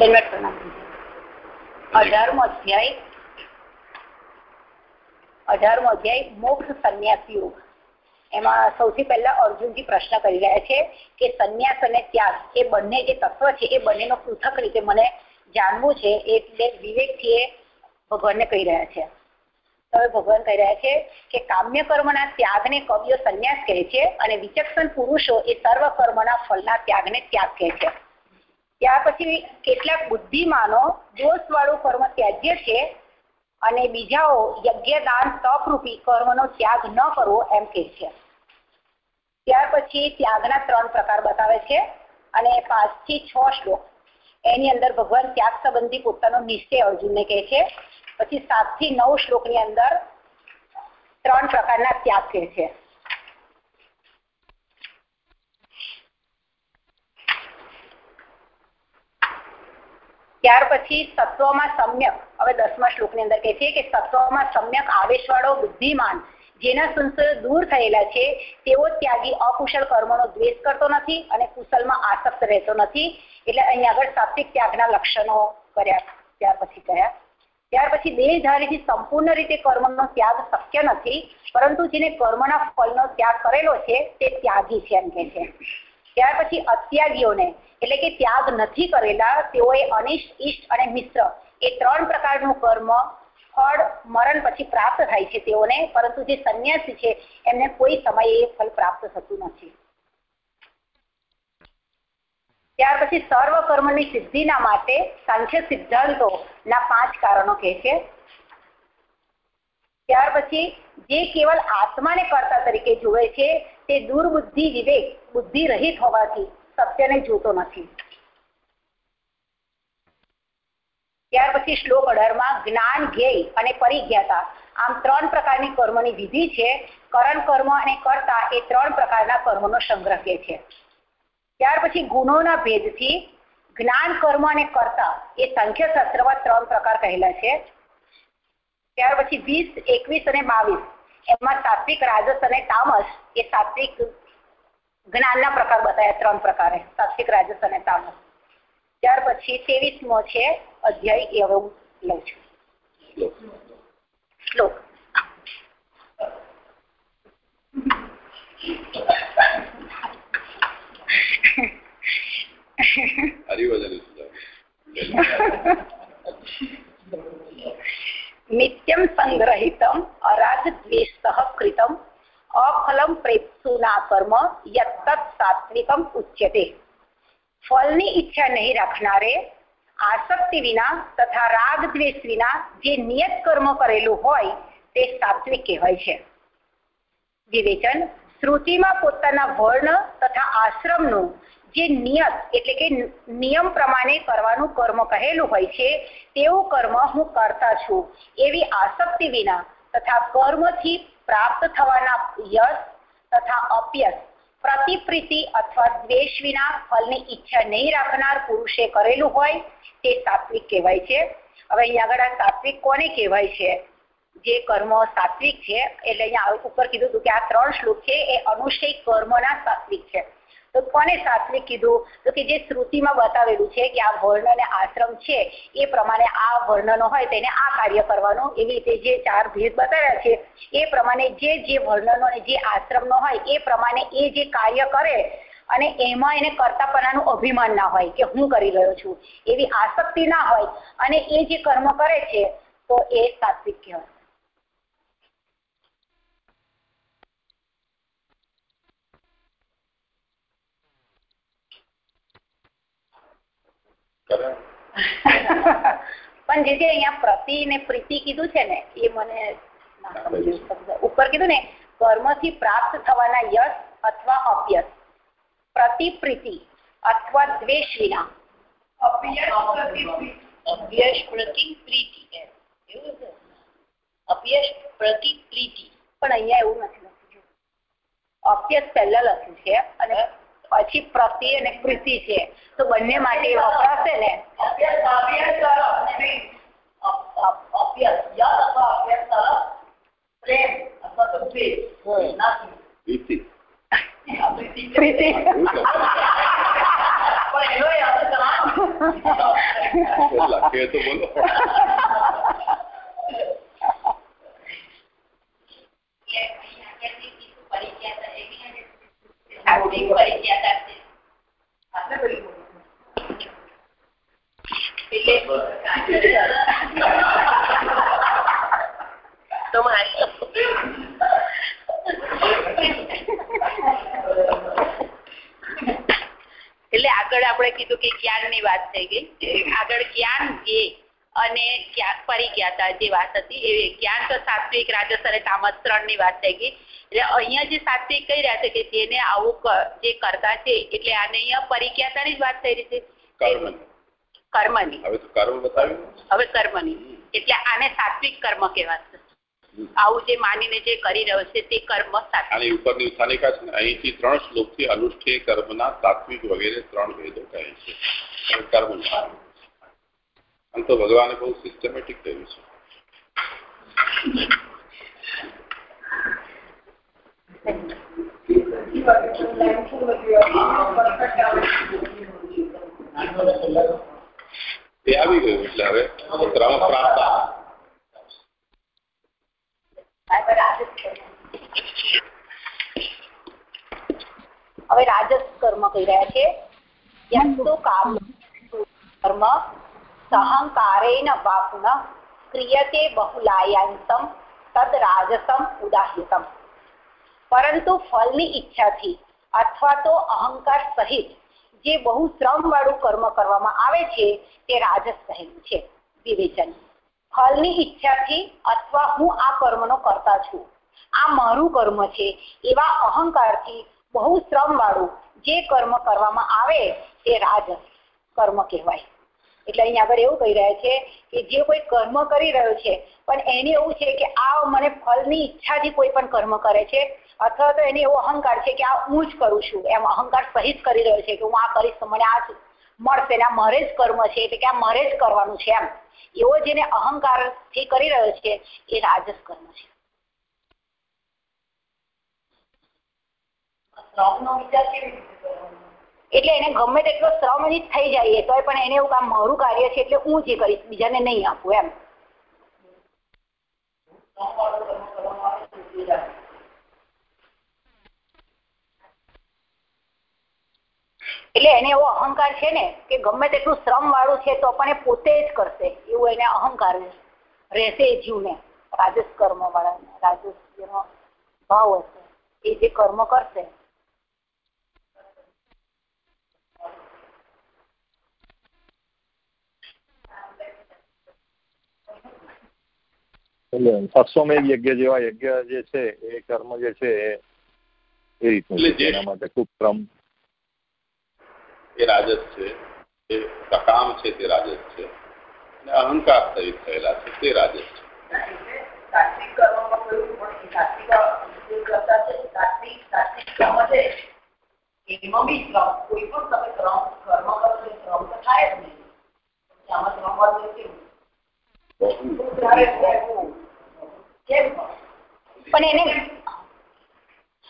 દંડવત પ્રણામ અઢારમો અધ્યાય અઢારમો અધ્યાય, મોક્ષ સંન્યાસ યોગ એમાં સૌથી પહેલા અર્જુનજી પ્રશ્ન કરી રહ્યા છે કે સંન્યાસ અને ત્યાગ એ બંને જે તત્વ છે, એ બંનેનો પૃથક રીતે મને જાણવું છે એટલે વિવેકથી એ ભગવાનને કહી રહ્યા છે. હવે ભગવાન કહી રહ્યા છે કે કામ્ય કર્મના ત્યાગને કવિઓ સંન્યાસ કહે છે અને વિચક્ષણ પુરુષો એ સર્વ કર્મના ફળના ત્યાગને ત્યાગ કહે છે. ત્યાર પછી કેટલાક બુદ્ધિમાનો દોષવાળું કર્મ ત્યાજ્ય છે અને બીજાઓ યજ્ઞ દાન તપરૂપી કર્મનો ત્યાગ ન કરવો એમ કહે છે. ત્યાર પછી ત્યાગના ત્રણ પ્રકાર બતાવે છે અને પાંચથી છ શ્લોક. એની અંદર ભગવાન ત્યાગ સંબંધી પોતાનો નિશ્ચય અર્જુનને કહે છે. પછી સાતથી નવ શ્લોકની અંદર ત્રણ પ્રકારના ત્યાગ કહે છે. ત્યાર પછી સત્વમાં સમ્યક, હવે દસમા શ્લોકની અંદર કહે છે કે સત્વમાં સમ્યક આવેશવાળો બુદ્ધિમાન, જેના સંશયો દૂર થયેલા છે, તેઓ ત્યાગી અકુશળ કર્મોનો દ્વેષ કરતો નથી અને કુશલમાં આસક્ત રહેતો નથી. એટલે અહીંયા આગળ સાત્વિક ત્યાગના લક્ષણો કર્યા, ત્યાર પછી કયા. ત્યાર પછી દેહધારીથી સંપૂર્ણ રીતે કર્મનો ત્યાગ શક્ય નથી, પરંતુ જેને કર્મના ફળનો ત્યાગ કરેલો છે, તે ત્યાગી છે છે. ત્યાર પછી અત્યાગીઓને, એટલે કે ત્યાગ નથી કરેલા, તેઓએ અનિષ્ટ, ઈષ્ટ અને મિશ્ર એ ત્રણ પ્રકારનું કર્મ, ફળ, મરણ પછી પ્રાપ્ત થાય છે તેઓને, પરંતુ જે સંન્યાસી છે, એમને કોઈ સમયે એ ફળ પ્રાપ્ત થતું નથી. ત્યાર પછી સર્વ કર્મની સિદ્ધિના માટે સાંખ્ય સિદ્ધાંતો ના પાંચ કારણો કહે છે. ત્યાર પછી જે કેવલ આત્માને કર્તા તરીકે જુએ છે તે દુર્બુદ્ધિ વિવેક બુદ્ધિ રહિત હોવાથી સત્યને જોતો નથી. ત્યાર પછી શ્લોક અઢારમાં જ્ઞાન ધ્યેય અને પરિજ્ઞાતા. આમ ત્રણ પ્રકારની કર્મની વિધિ છે. કરણ કર્મ અને કર્તા એ ત્રણ પ્રકારના કર્મનો સંગ્રહ છે. ત્યાર પછી ગુણોના ભેદથી જ્ઞાન કર્મ અને કર્તા એ સંખ્યા શાસ્ત્રમાં ત્રણ પ્રકાર કહેલા છે. ત્યાર પછી વીસ, એકવીસ અને બાવીસ. એમાં સાત્વિક રાજસ અને તામસ એ સાત્વિક જ્ઞાનના પ્રકાર બતાવ્યા ત્રણ પ્રકારે. સાત્વિક રાજસ અને તામસ. ત્યાર પછી ત્રેવીસમો છે અધ્યાય એવું લઉં છું શ્લોક સંગ્રહિતમ અરાગ દ્વેષ કૃતમ અફલમ પ્રેપ્સુના કર્મ યત્ત સાત્વિકમ ઉચ્યતે ફળની ઈચ્છા નહીં રાખનારે આસક્તિ વિના તથા રાગ દ્વેષ વિના જે નિયત કર્મ કરેલું હોય તે સાત્વિક કહેવાય છે વિવેચન શ્રુતિમાં પોતાના વર્ણ તથા આશ્રમનું જે નિયત એટલે કે નિયમ પ્રમાણે કરવાનું કર્મ કહેલું હોય છે, તેવું કર્મ હું કરતા છું. એવી આસક્તિ વિના તથા કર્મથી પ્રાપ્ત થવાના યશ તથા અપ્યસ, પ્રતિપ્રીતિ અથવા દ્વેષ વિના ફલની ઈચ્છા નહીં રાખનાર પુરુષે કરેલું હોય તે સાત્વિક કહેવાય છે. હવે અહીંયા આગળ સાત્વિક કોને કહેવાય છે? જે કર્મ સાત્વિક છે, એટલે અહીંયા ઉપર કીધું હતું કે આ ત્રણ શ્લોક છે, એ અનુષય કર્મના સાત્વિક છે. તો કોને સાત્વિક કીધું? તો કે જે શ્રુતિમાં બતાવેલું છે કે આ વર્ણ અને આશ્રમ છે, એ પ્રમાણે આ વર્ણનો હોય તેને આ કાર્ય કરવાનું. એવી રીતે જે ચાર ભેદ બતાવ્યા છે, એ પ્રમાણે જે જે વર્ણનો અને જે આશ્રમનો હોય, એ પ્રમાણે એ જે કાર્ય કરે અને એમાં એને કરતાપણાનું અભિમાન ના હોય કે હું કરી રહ્યો છું. એવી આસક્તિ ના હોય અને એ જે કર્મ કરે છે, તો એ સાત્વિક કહેવાય. પણ જે અહીંયા પ્રતિ ને પ્રીતિ કીધું છે ને એ મને ઉપર કીધું ને કર્મથી પ્રાપ્ત થવાના યશ અથવા અપ્યસ પ્રતિ પ્રીતિ અથવા દ્વેષ વિના. અભ્યસ પ્રતિ પ્રીતિ. એવું છે? અભ્યસ પ્રતિ પ્રીતિ. પણ અહીંયા એવું નથી લખ્યું. અપ્યસ પહેલા લખ્યું છે અને પછી પ્રતિ અને પ્રીતિ છે. તો બંને માટે વપરાશે ને? પ્રીતિ. એટલે આગળ આપણે કીધું કે જ્ઞાનની વાત થઈ ગઈ? આગળ જ્ઞાન ધ્યેય અને ક્યાંક પરિજ્ઞાતા જે વાત હતી એ ક્યાંક સાત્વિક રાજસ અને તામસ ત્રણની વાત થઈ ગઈ. એટલે અહીંયા જે સાત્વિક કહી રહ્યા છે કે જેને આવું જે કરતા છે એટલે આને અહીંયા પરિજ્ઞાતાની જ વાત થઈ રહી છે. કર્મ કર્મની. હવે કર્મ બતાવ્યું? હવે કર્મની. એટલે આને સાત્વિક કર્મ કહેવાશે. આવું જે માનીને જે કરી રહ્યો છે તે કર્મ આની ઉપરની ઉત્થાનિકા છે ને અહીંથી ત્રણ શ્લોકથી અનુષ્ઠેય કર્મના સાત્વિક વગેરે ત્રણ ભેદો કહે છે. કર્મ આમ તો ભગવાને બહુ સિસ્ટમેટિક કહ્યું છે. આવી ગયું એટલે હવે ક્રમ પ્રાપ્ત હવે રાજસ કર્મ કહી રહ્યા છે. કર્મ. સહંકારેણ વાપુન ક્રિયતે બહુલાયાંતમ તદ રાજસમ ઉદાહ્યતમ પરંતુ ફળની ઈચ્છાથી અથવા તો અહંકાર સહિત જે બહુ શ્રમ વાળું કર્મ કરવામાં આવે છે તે રાજસ કહેલું છે વિવેચન ફળની ઈચ્છાથી અથવા હું આ કર્મનો કરતા છું આ મારું કર્મ છે એવા અહંકારથી બહુ શ્રમ વાળું જે કર્મ કરવામાં આવે તે રાજસ કર્મ કહેવાય એટલે અહીં આગળ એવું કહી રહ્યા છે કે જે કોઈ કર્મ કરી રહ્યો છે, પણ એને એવું છે કે આ મને ફળની ઈચ્છાથી કોઈ પણ કર્મ કરે છે, અથવા તો એને એવો અહંકાર છે કે આ હું જ કરું છું, એમ અહંકાર સહિત કરી રહ્યો છે કે હું આ કરીશ તો મને આ મળશે ને આ મારે જ કર્મ છે, એટલે કે આ મારે જ કરવાનું છે, એમ. એવો જેને અહંકારથી કરી રહ્યો છે, એ રાજસ કર્મ છે. એટલે એને ગમે તેટલો શ્રમ થઈ જાય તોય પણ એને એવું કામ મારું કાર્ય છે એટલે હું જે કરીશ, બીજાને નહીં આપું એમ. એટલે એને એવો અહંકાર છે ને કે ગમે તેટલું શ્રમ વાળું છે તો પણ એ પોતે જ કરશે, એવું એને અહંકાર રહેશે એ જીવને. રાજસ કર્મ વાળાને રાજસ ભાવ હશે. એ જે કર્મ કરશે એટલે સત્સોમેવ યજ્ઞ જેવા યજ્ઞ જે છે એ કર્મ જે છે એ એ રીતનું એના માટે ખૂબ ક્રમ. એ રાજસ છે એ સકામ છે તે રાજસ છે. અને અહંકાર સહિત થયેલા છે તે રાજસ છે. સાત્વિક કર્મમાં કયું સાત્વિક જે કરતા છે સાત્વિક સાત્વિક કર્મ છે. એમાં બી શ્રમ કોઈ પણ તમે ક્રમ કર્મ કરો છો ક્રમ તો થાય જ નહીં. આમાં ક્રમ કેવું પણ? એને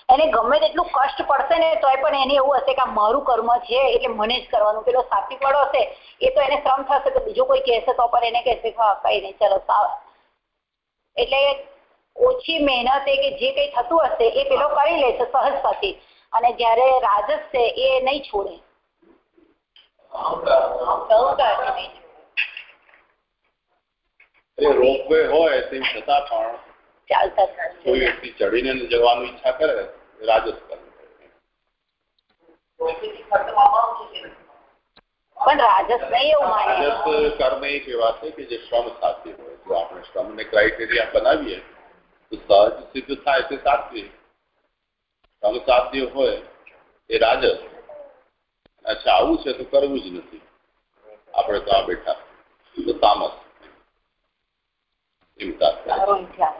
એને ગમે તેટલું કષ્ટ પડશે ને તોય પણ એને એવું હશે કે મારું કર્મ છે એટલે મને જ કરવાનું. પેલો સાત્વિક વાળો હશે એ તો એને શ્રમ થશે તો બીજો કોઈ કહેશે તો પણ એને કહેશે હા કઈ નહીં ચલો સાવ એટલે ઓછી મહેનતે કે જે કંઈ થતું હશે એ પેલો કરી લેશે સહજતાથી. અને જ્યારે રાજસ છે એ નહીં છોડે. રોપવે હોય તેમ છતાં પણ ચાલતા કોઈ વ્યક્તિ ચડીને જવાનું ઈચ્છા કરે એ રાજસ કર્મ કહેવાય. રોપવેથી ખર્ચમાં આવતું કે નથી? પણ રાજસ નહીં એવું માને. રાજસ કર્મ એ એવા છે કે જે શ્રમ સાધ્ય હોય જો આપણે શ્રમને ક્રાઇટેરિયા બનાવીએ તો સહજ સિદ્ધ થાય તે સાત્વિક શ્રમ સાધ્ય હોય એ રાજસ. અચ્છા આવું છે તો કરવું જ નથી. આપણે તો આ બેઠા. તો તામસ એમ તાત્પર્ય. સારો ઇતિહાસ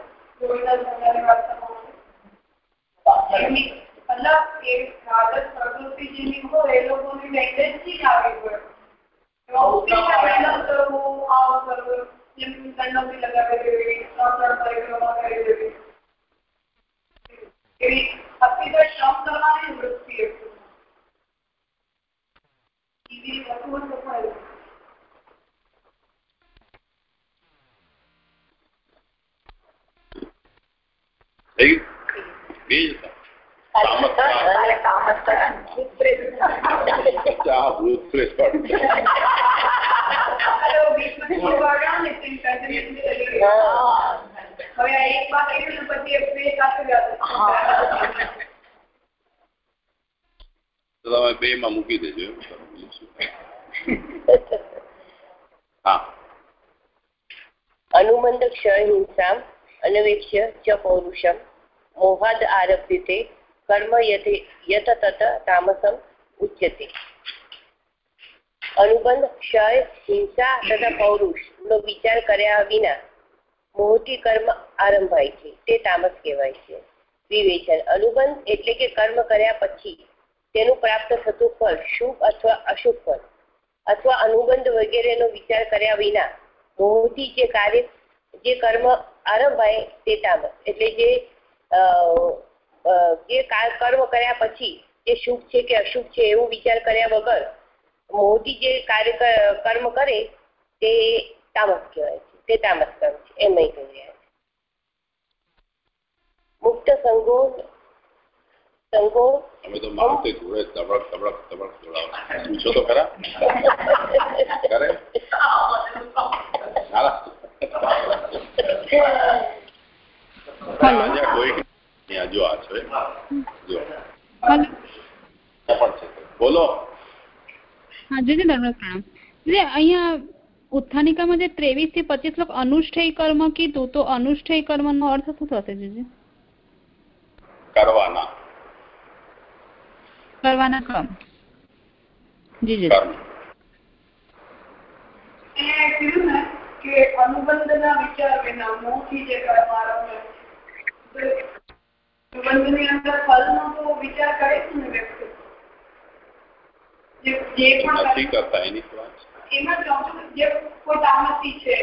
મતલબ એ રાજસ પ્રકૃતિ જેની હોય એ લોકોની ટેન્ડન્સી જ આવી હોય પ્રવૃત્તિમાં મહેનત કરવું આવું કરવું જેમ દંડોથી લગાવી દેવી ત્રણ ત્રણ પરિક્રમા કરી દેવી એવી અતિ તો શ્રમ કરવાની વૃત્તિ હતી તમે બે માં મૂકી દેજો હા અનુબંધ ક્ષય હિંસા અનવેક્ષ્ય ચ પૌરુષમ મોહાદ આરભ્યતે કર્મ યત તત તામસમ ઉચ્યતે. અનુબંધ ક્ષય, હિંસા તથા પૌરુષ નો વિચાર કર્યા વિના મોહથી કર્મ આરંભાય છે. તે તામસ કહેવાય છે. વિવેચન. અનુબંધ એટલે કે કર્મ કર્યા પછી તેનું પ્રાપ્ત થતું ફળ શુભ અથવા અશુભ ફળ અથવા અનુબંધ વગેરેનો વિચાર કર્યા વિના મોહથી જે કાર્ય, જે કર્મ આરંભાય તે તામસ. એટલે જે જે કર્મ કર્યા પછી જે શુભ છે કે અશુભ છે એવું વિચાર કર્યા વગર મોહથી જે કાર્ય કર્મ કરે તે તામસ કહેવાય છે તે તામસ કર્મ છે એમ નહીં કહી રહ્યા છે. મુક્ત સંગો સંગો તમે તો માવતે જોડે તબડક તબડક તબડક જોડાવો પૂછો તો ખરા. કરે કોઈ અહીંયા જો આ છે. જો. બોલો. હા જોજે ધર્મ પ્રણામ. અહીંયા ઉત્થાનિકામાં જે ત્રેવીસથી પચીસ શ્લોક અનુષ્ઠેય કર્મ કીધું તો અનુષ્ઠેય કર્મ નો અર્થ શું થશે જીજી કરવાના. કરવાના કર્મ. જીજી કે અનુબંધના વિચાર વિના મોહથી જે કર્મ આરંભે અનુબંધની અંદર ફલનો તો વિચાર કરે છે ને વ્યક્તિ. જે પણ નથી કરતા એની વાત એમાં કે જે કોઈ તામસી છે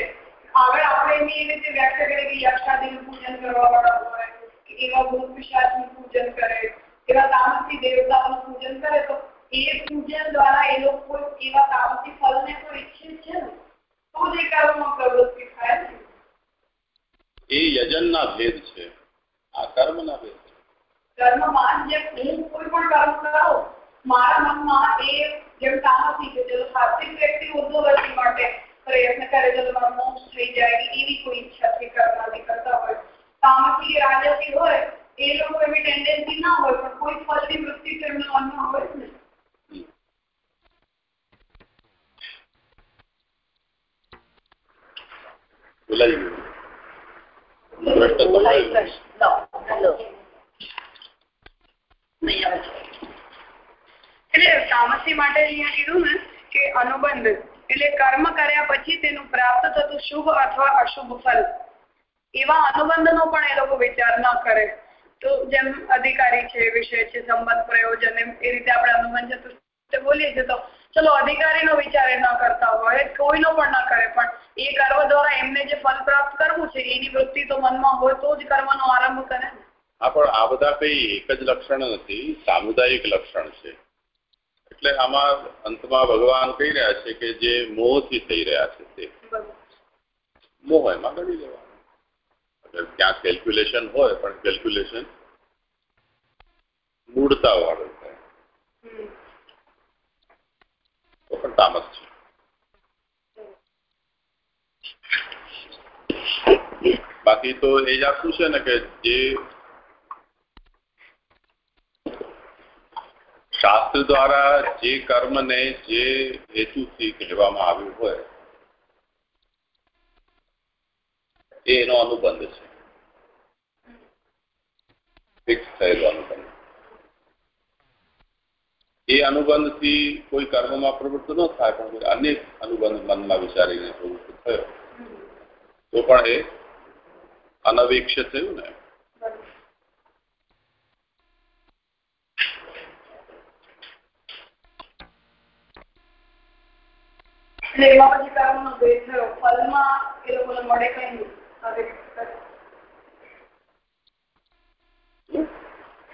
આગળ આપણે એની એવી રીતે વ્યાખ્યા કરીએ કે યક્ષાદિનું પૂજન કરવા વાળા હોય કે એવા ભૂત પિશાચનું પૂજન કરે એવા તામસી દેવતાઓનું પૂજન કરે તો એ પૂજન દ્વારા એ લોકો એવા તામસી ફલને તો ઈચ્છે છે ને? તો જ એ કર્મમાં પ્રવૃત્તિ થાય ને. એ યજનના ભેદ છે. આ કર્મના ભેદ છે. કર્મમાં જે હું કોઈ પણ કર્મ કરું મારા મનમાં એ જેમ તામસી છે ચલો સાત્વિક વ્યક્તિ ઉદ્ધવર્તી માટે પ્રયત્ન કરે ચલો મારો મોક્ષ થઈ જાય એવી કોઈ ઈચ્છા છે કર્મથી કરતા હોય તામસી કે રાજસી હોય એ લોકો એવી ટેન્ડન્સી ના હોય પણ કોઈ ફળની વૃત્તિ તો એમના મનમાં હોય જ ને બોલાઈ ગયું તમારે લો એટલે તામસી માટે અહીંયા કીધું ને કે અનુબંધ, એટલે કર્મ કર્યા પછી તેનું પ્રાપ્ત થતું શુભ અથવા અશુભ ફલ એવા અનુબંધનો પણ એ લોકો વિચાર ન કરે. તો જેમ અધિકારી છે, વિષય છે, સંબંધ પ્રયોજન એમ એ રીતે આપણે અનુબંધ તે બોલીએ છીએ તો ચલો અધિકારીનો વિચાર એ ન કરતા હોય, કોઈનો પણ ન કરે. પણ એ કર્મ દ્વારા એમને જે ફલ પ્રાપ્ત કરવું છે, એની વૃત્તિ તો મનમાં હોય તો જ કર્મનો આરંભ કરે. હા પણ આ બધા કઈ એક જ લક્ષણ નથી, સામુદાયિક લક્ષણ છે. એટલે આમાં અંતમાં ભગવાન કહી રહ્યા છે કે જે મોહથી થઈ રહ્યા છે તે. મોહ એમાં ગણી લેવાનું. અગર ત્યાં કેલ્ક્યુલેશન હોય, પણ કેલ્ક્યુલેશન મૂળતા વાળું હોય તો પણ તામસ છે. બાકી તો એ જ છે ને કે જે શાસ્ત્ર દ્વારા જે કર્મને જે હેતુથી કહેવામાં આવ્યું હોય એ એનો અનુબંધ છે. ફિક્સ થયેલો અનુબંધ. એ અનુબંધથી કોઈ કર્મમાં પ્રવૃત્ત ન થાય, પણ કોઈ અન્ય અનુબંધ મનમાં વિચારીને પ્રવૃત્ત થયો. તો પણ એ અનવેક્ષ્ય થયું ને. એટલે એમાં પછી કર્મનો ભેદ થયો. ફલમાં એ લોકોને મળે કઈ નહીં. હવે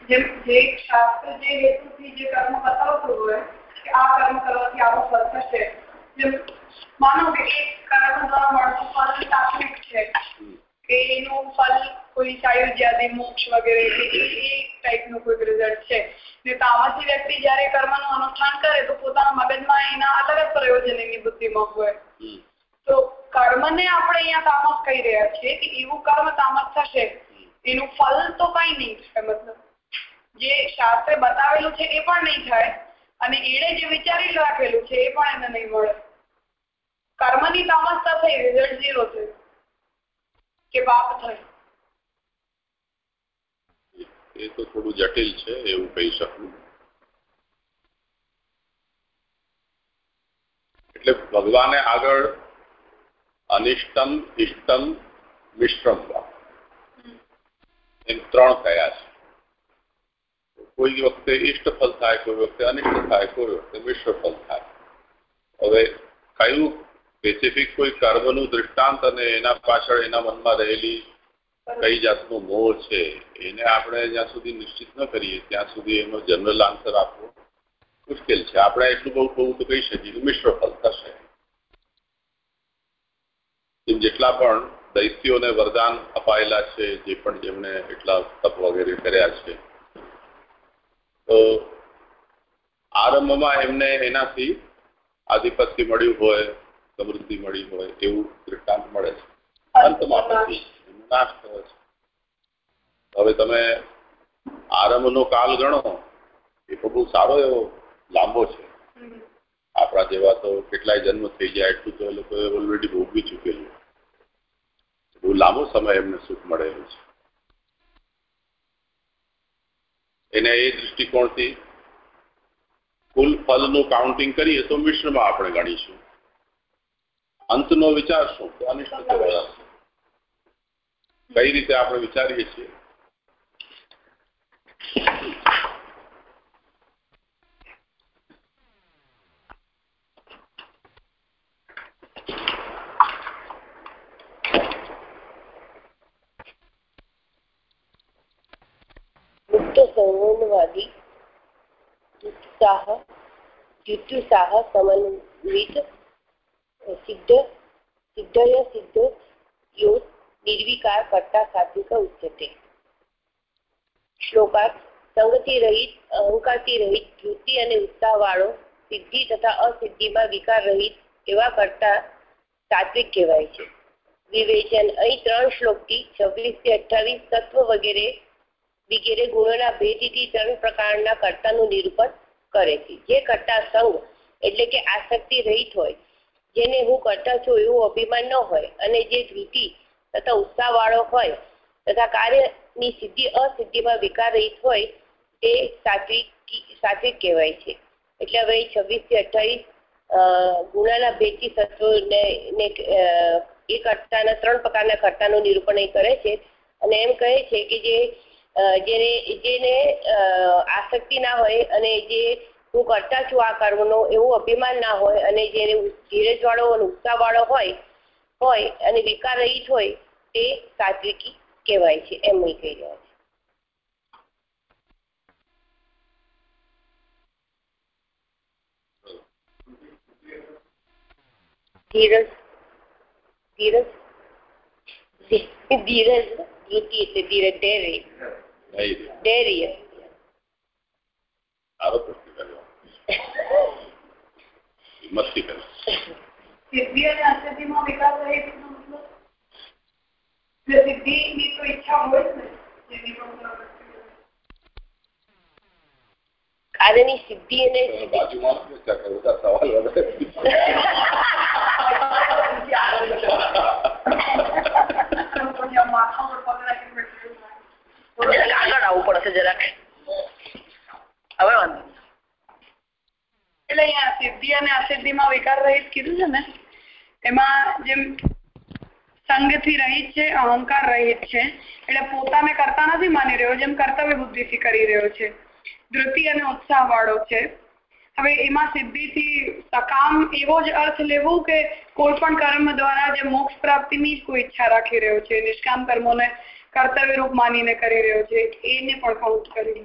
જેમ જે શાસ્ત્ર જે હેતુથી જે કર્મ બતાવતું હોય કે આ કર્મ કરવાથી આવું ફળ થશે. જેમ માનો કે એક કર્મ દ્વારા મળતું ફળ સાત્વિક છે. કે એનું ફલ કોઈ સાયુજ્યાદિ મોક્ષ વગેરે એ ટાઈપનું કોઈ રિઝલ્ટ છે. ને તામસી વ્યક્તિ જ્યારે કર્મનું અનુષ્ઠાન કરે તો પોતાના મગજ સર્વજનની બુદ્ધિમાં હોય. તો કર્મને આપણે અહીંયા તામસ કહી રહ્યા છીએ કે એવું કર્મ તામસ થશે એનું ફલ તો કઈ નહીં થાય મતલબ. જે શાસ્ત્રે બતાવેલું છે એ પણ નહીં થાય અને એણે જે વિચારી રાખેલું છે એ પણ એને નહીં મળે. કર્મની તામસતા થઈ રિઝલ્ટ ઝીરો થયું પાપ થયું. એ તો થોડું જટિલ છે, એવું કહી શકું. એટલે ભગવાને આગળ અનિષ્ટમ ઇષ્ટમ મિશ્રમ એમ ત્રણ કયા છે. કોઈ વખતે ઇષ્ટ ફલ થાય, કોઈ વખતે અનિષ્ટ થાય, કોઈ વખતે મિશ્ર ફલ થાય. હવે કયું સ્પેસિફિક કોઈ કર્મનું દૃષ્ટાંત અને એના પાછળ એના મનમાં રહેલી કઈ જાતનો મોહ છે, એને આપણે જ્યાં સુધી નિશ્ચિત ન કરીએ, ત્યાં સુધી એનો જનરલ આન્સર આપવો મુશ્કેલ છે. આપણે એટલું બહુ બહુ તો કહી શકીએ મિશ્ર ફળ થશે. એમ જેટલા પણ દૈત્યોને વરદાન અપાયેલા છે, જે પણ જેમણે એટલા તપ વગેરે કર્યા છે, તો આરંભમાં એમને એનાથી આધિપત્ય મળ્યું હોય સમૃદ્ધિ મળી હોય એવું દ્રષ્ટાંત મળે છે. અંતમાં પછી નાશ. થયો છે. હવે તમે આરંભનો કાલ ગણો એ તો બહુ સારો એવો લાંબો છે. આપણા જેવા તો કેટલાય જન્મ થઈ જાય એટલું તો એ લોકોએ ઓલરેડી ભોગવી ચૂકેલું. બહુ લાંબો સમય એમને સુખ મળેલું છે. એને એ દૃષ્ટિકોણથી કુલ ફલનું કાઉન્ટિંગ કરીએ તો મિશ્રમાં આપણે ગણીશું. અંતનો વિચાર શું? તો અનિષ્ટ કહેવાય કઈ રીતે આપણે વિચારીએ છીએ? સંવનવાદી ઉત્સાહ જુત્યુસાહ સમન્વિત સિદ્ધ, સિદ્ધય, સિદ્ધ યો નિર્વિકાર, કરતા સાત્વિક ઉચ્યતે શ્લોકાર્થ સંગથી રહિત, અહંકારથી રહિત વૃત્તિ અને ઉત્સાહ વાળો સિદ્ધિ તથા અસિદ્ધિમાં વિકાર રહિત એવા કરતા સાત્વિક કહેવાય છે. વિવેચન, અહીં ત્રણ શ્લોકથી છવ્વીસથી અઠાવીસ તત્વ વગેરે વગેરે ગુણોના ભેદથી ત્રણ પ્રકારના કર્તાનું નિરૂપણ કરે છે. જે કર્તા સંગ એટલે કે આસક્તિ રહિત હોય જેને હું કરતા છું એવું અભિમાન ન હોય અને જે ધૃતિ તથા ઉત્સાહ વાળો હોય તથા કાર્યની સિદ્ધિ અસિદ્ધિમાં વિકાર રહિત હોય તે સાત્વિક સાત્વિક કહેવાય છે. એટલે હવે છવ્વીસથી અઠ્ઠાવીસ ગુણાના ભેદથી સત્વને એ કરતાના ત્રણ પ્રકારના કર્તાનું નિરૂપણ એ કરે છે. અને એમ કહે છે કે જે જેને જેને આસક્તિ ના હોય અને જે હું કરતા છું આ કર્મનો એવું અભિમાન ના હોય અને જેને ધીરજ વાળો અને ઉત્સાહ વાળો હોય હોય અને વિકાર રહિત હોય તે સાત્વિકી કહેવાય છે એમ એ કહી રહ્યા છે. ધીરજ ધીરજ ધીરજ વૃત્તિ એટલે ધીરજ ધૈર્ય. ધૈર્ય. સારો પ્રશ્ન કર્યો હિંમતથી કર્યો સિદ્ધિ અને અસિદ્ધિમાં વિકાસ રહે છે એનો મતલબ જો સિદ્ધિની તો ઈચ્છા હોય જ ને જેની પણ પ્રવૃત્તિ હોય. કાર્યની સિદ્ધિ અને તમે બાજુમાં શું છે કે બધા સવાલ વધારે પછી આ માથા પર પગ રાખીને બેઠેલું હોય. આગળ આવવું પડશે જરાક હવે વાંધો. એટલે અહીંયા સિદ્ધિ અને અસિદ્ધિમાં વિકાર રહિત કીધું છે ને? એમાં જેમ સંગથી રહિત છે, અહંકાર રહિત છે, એટલે પોતાને કરતા નથી માની રહ્યો, જેમ કર્તવ્ય બુદ્ધિથી કરી રહ્યો છે. ધૃતિ અને ઉત્સાહ વાળો છે. હવે એમાં સિદ્ધિથી સકામ એવો જ અર્થ લેવો કે કોઈ પણ કર્મ દ્વારા જે મોક્ષ પ્રાપ્તિની કોઈ ઈચ્છા રાખી રહ્યો છે, નિષ્કામ કર્મોને કર્તવ્ય રૂપ માનીને કરી રહ્યો છે, એને પણ કાઉન્ટ કરી.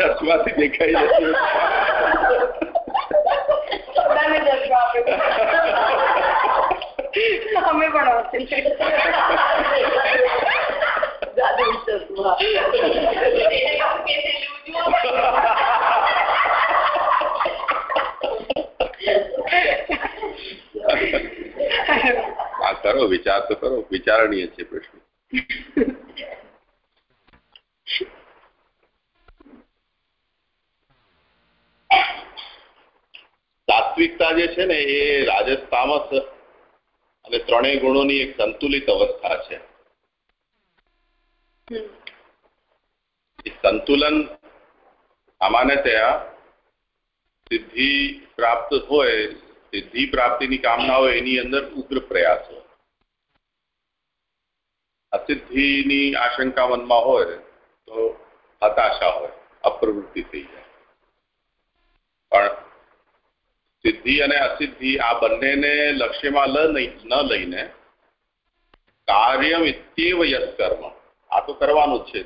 બધાને દેખાઈ જશે અમે પણ કરો વિચાર તો કરો વિચારણીય છે પ્રશ્ન સાત્વિકતા જે છે ને એ રાજસ તામસ અને ત્રણેય ગુણોની એક સંતુલિત અવસ્થા છે. સંતુલન સામાન્યતયા સિદ્ધિ પ્રાપ્ત હોય સિદ્ધિ પ્રાપ્તિની કામના હોય એની અંદર ઉગ્ર પ્રયાસ હોય. અસિદ્ધિની આશંકા મનમાં હોય તો હતાશા હોય અપ્રવૃત્તિ થઈ જાય. પણ સિદ્ધિ અને અસિદ્ધિ આ બંનેને લક્ષ્યમાં ન લઈને કાર્યમ ઇત્યેવ યત કર્મ. આ તો કરવાનું જ છે.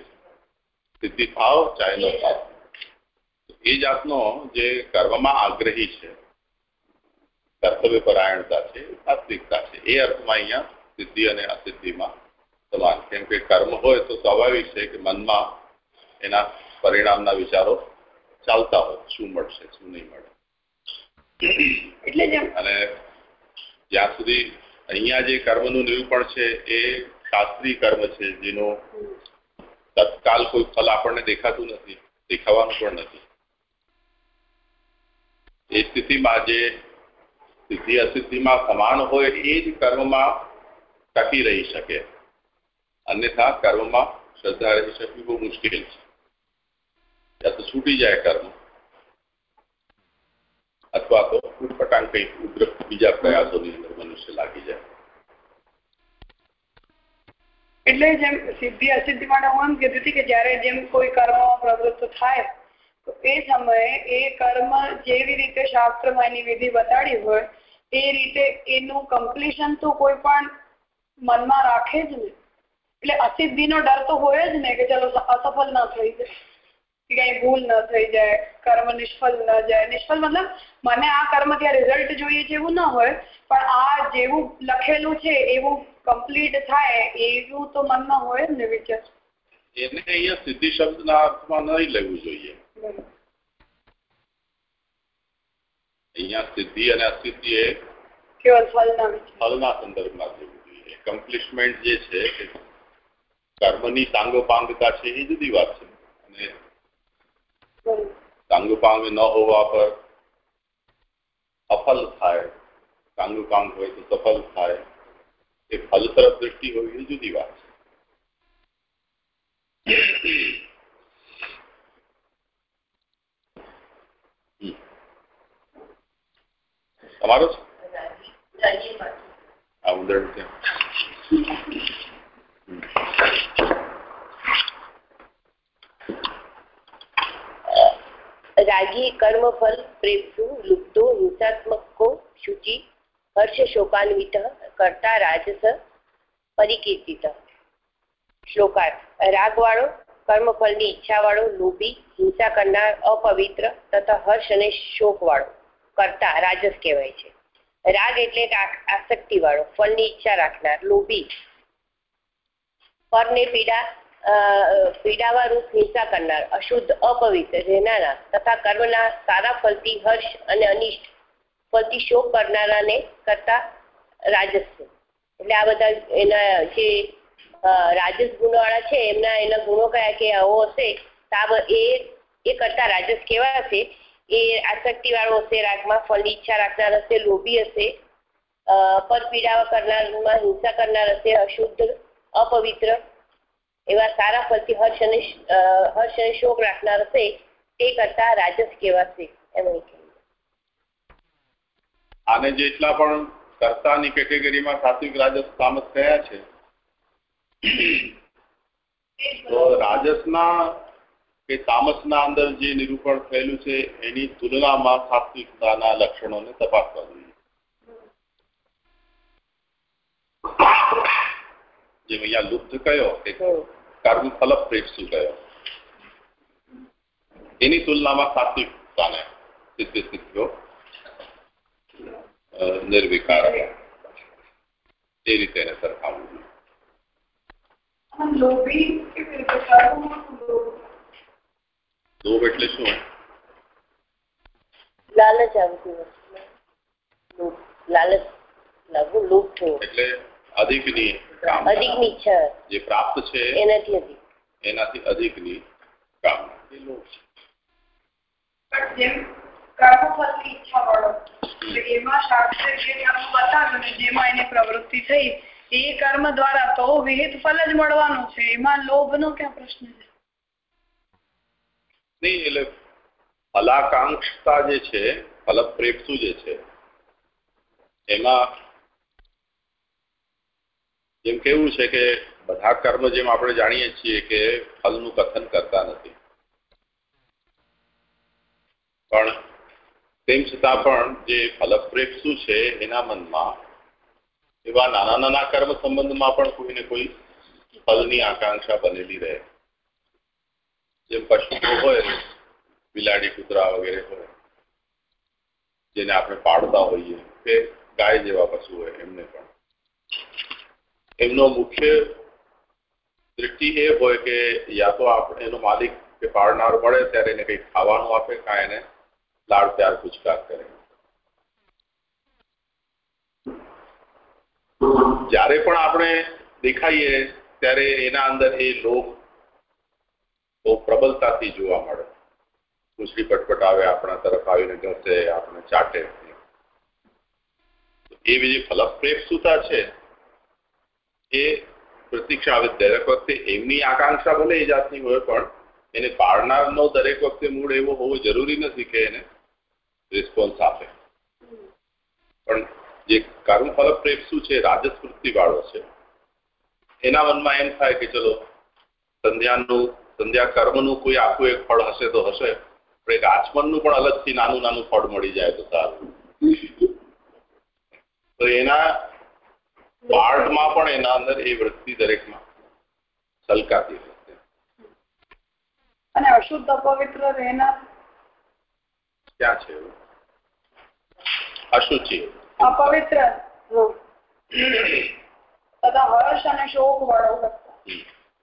સિદ્ધિ થાવ ચાહે ન થાવ. એ જાતનો જે કર્મમાં આગ્રહી છે, કર્તવ્ય પરાયણતા છે સાત્વિકતા છે, એ અર્થમાં અહીંયા સિદ્ધિ અને અસિદ્ધિમાં સમાન. કેમ કે કર્મ હોય તો સ્વાભાવિક છે કે મનમાં એના પરિણામના વિચારો ચાલતા હોય શું મળશે શું નહીં મળે. એટલે અને જ્યાં સુધી અહીંયા જે કર્મનું નિરૂપણ છે એ શાસ્ત્રીય કર્મ છે જેનો તત્કાલ કોઈ ફલ આપણને દેખાતું નથી દેખાવાનું પણ નથી. એ સ્થિતિમાં જે સિદ્ધિ અસિદ્ધિમાં સમાન હોય એ જ કર્મમાં ટકી રહી શકે. અન્યથા કર્મમાં શ્રદ્ધા રહી શકવી બહુ મુશ્કેલ છે. યા તો છૂટી જાય કર્મ અથવા તો ઉટપટાંગ કંઈક ઉગ્ર બીજા પ્રયાસોની અંદર મનુષ્ય લાગી જાય એટલે જેમ સિદ્ધિ અસિદ્ધિ માટે હું એમ કીધું હતું કે જ્યારે જેમ કોઈ કર્મમાં પ્રવૃત્ત થાય, તો એ સમયે એ કર્મ જેવી રીતે શાસ્ત્રમાં એની વિધિ બતાડી હોય, એ રીતે એનું કમ્પ્લીશન તો કોઈ પણ મનમાં રાખે જ ને એટલે અસિદ્ધિનો ડર તો હોય જ ને કે ચલો અસફળ ન થઈ જાય. કે કઈ ભૂલ ન થઈ જાય કર્મ નિષ્ફળ ન જાય. નિષ્ફળ મતલબ મને આ કર્મ ત્યાં રિઝલ્ટ જોઈએ છે એવું ન હોય પણ આ જેવું લખેલું છે એવું કમ્પ્લીટ થાય એવું તો મનમાં હોય જ ને વિચાર. એને અહીંયા સિદ્ધિ શબ્દના અર્થમાં નહીં લેવું જોઈએ. અહીંયા સિદ્ધિ અને અસિદ્ધિ એ કેવલ ફલના વિચાર. ફલના સંદર્ભમાં લેવું જોઈએ. કમ્પ્લિશમેન્ટ જે છે એ કર્મની સાંગોપાંગતા છે એ જુદી વાત છે. અને બરોબર. સાંગોપાંગ ન હોવા પર અફલ થાય સાંગોપાંગ હોય તો સફળ થાય એ ફલ તરફ દ્રષ્ટિ હોય એ જુદી વાત છે હમ. તમારો છે આ ઉંદર છે રાગી કર્મફલ પ્રેમસુ લુપ્તો, હિંસાત્મકો, શુચિ, હર્ષ, શોકાન્વિત કરતા રાજસ પરિકીર્તિત. શ્લોકાર્થ, રાગવાળો, કર્મફળની ઈચ્છાવાળો, લોભી, હિંસા કરનાર, અપવિત્ર તથા હર્ષ અને શોકવાળો કરતા રાજસ કહેવાય છે. રાગ એટલે આસક્તિ વાળો ફળની ઈચ્છા રાખનાર, લોભી પરને પીડા પીડાવા રૂપ હિંસા કરનાર, અશુદ્ધ, અપવિત્ર, રહેનારા તથા કર્મના સારા ફલથી હર્ષ અને અનિષ્ટ ફલતી શોક કરનારાને કરતા રાજસ છે એટલે આ બધા એના જે રાજસ ગુણો ગુણવાળા છે, એમના એના ગુણો કયા કે આવો હશે, તો એ એ કરતા રાજસ કેવા હશે? એ આસક્તિ વાળો હશે રાગમાં ફળની ઈચ્છા રાખનાર હશે, લોભી હશે પર પીડાવા કરનારમાં હિંસા કરનાર હશે, અશુદ્ધ, અપવિત્ર એવા સારા ફળથી હર્ષ અને હર્ષ અને શોક રાખનાર હશે તે કરતા રાજસ કહેવાશે એમ. આને જેટલા પણ કર્તાની કેટેગરીમાં સાત્વિક રાજસ તામસ થયા છે? તો રાજસના કે તામસના અંદર જે નિરૂપણ થયેલું છે એની તુલનામાં સાત્વિકતાના લક્ષણોને તપાસવા જોઈએ. જેમ અહીંયા લુપ્ત કયો કે કર્મ ફલ પ્રેક્ષુ કયો એની તુલનામાં સાત્વિકતાને સિદ્ધિ સિદ્ધિઓ અ, નિર્વિકાર એ રીતે એને સરખાવવું જોઈએ અને લોભી કેવી રીતે કર્મમાં શું લોભ? લોભ એટલે શું લાલચ આવતી વસ્તુમાં લોભ લાલચ લાગવું લોભ થયો એટલે અધિકની કામના અધિકની ઈચ્છા જે પ્રાપ્ત છે એનાથી અધિક. એનાથી અધિકની કામના. એ લોભ છે. કર્મફળની ઈચ્છા વાળો એમાં શાસ્ત્રે જે કર્મ બતાવ્યું ને જેમાં એની પ્રવૃત્તિ થઈ એ કર્મ દ્વારા તો વિહિત ફલ જ મળવાનું છે. એમાં લોભનો ક્યાં પ્રશ્ન છે? નહીં એટલે ફલાકાંક્ષતા જે છે ફલપ્રેપ્સુ જે છે એમાં જેમ કેવું છે કે બધા કર્મ જેમ આપણે જાણીએ છીએ કે ફલનું કથન કરતા નથી. પણ તેમ છતાં પણ જે ફલપ્રેપ્સુ છે એના મનમાં, એવા નાના નાના કર્મ સંબંધમાં પણ કોઈને કોઈ ફલની આકાંક્ષા બનેલી રહે. જેમ પશુઓ હોય, બિલાડી, કૂતરા વગેરે હોય, જેને આપણે પાળતા હોઈએ, કે ગાય જેવા પશુ હોય એમને પણ. એમનો મુખ્ય દ્રષ્ટિ એ હોય કે યા તો આપણે એનો માલિક કે પાળનાર મળે ત્યારે એને કંઈક ખાવાનું આપે કાં એને લાડ પ્યાર પૂછતાછ કરે. જ્યારે પણ આપણે દેખાઈએ ત્યારે એના અંદર એ લોક બહુ પ્રબલતાથી જોવા મળે. ઉછળી પટપટ આવે આપણા તરફ આવીને ઘસે આપણે ચાટે. એ બીજી ફલપ્રેપસુતા છે એ પ્રતીક્ષા દરેક વખતે એમની આકાંક્ષા ભલે એ જાતની હોય, પણ એને પાળનારનો દરેક વખતે મૂળ એવો હોવો જરૂરી નથી કે એને રિસ્પોન્સ આપે. પણ જે કર્મ શું છે રાજસ વૃત્તિ વાળો છે, એના મનમાં એમ થાય કે ચલો, સંધ્યાનું, સંધ્યા કર્મનું કોઈ આખું એક ફળ હશે તો હશે, પણ એક આચમનનું પણ અલગથી નાનું નાનું ફળ મળી જાય તો સારું. તો એના પાર્ટમાં પણ એના અંદર એ વૃત્તિ દરેકમાં છલકાતી રહેશે અને અશુદ્ધ અપવિત્ર રહેનાર? ક્યાં છે અશુચિ. અપવિત્ર તથા હર્ષ અને શોક વાળો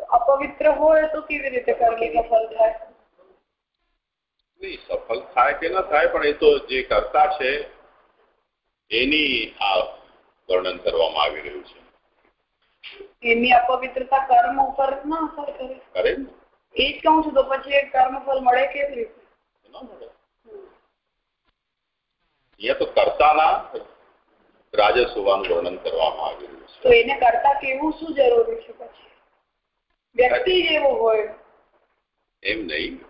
અપવિત્ર હોય તો કેવી રીતે કરવી? સફળ થાય? સફળ થાય કે ન થાય પણ એ તો જે કરતા છે એની આ વર્ણન કરવામાં આવી રહ્યું છે. એની અપવિત્રતા કર્મ ઉપર ના અસર કરે. કરે એ જ કહું છું તો પછી કર્મ ફળ મળે કેવી રીતે? ન મળે. અહીંયા તો કરતાના રાજસ વર્ણન કરવામાં આવી રહ્યું છે. તો એને કરતા કેવું શું જરૂરી છે પછી? વ્યક્તિ જેવો હોય. એમ નહીં.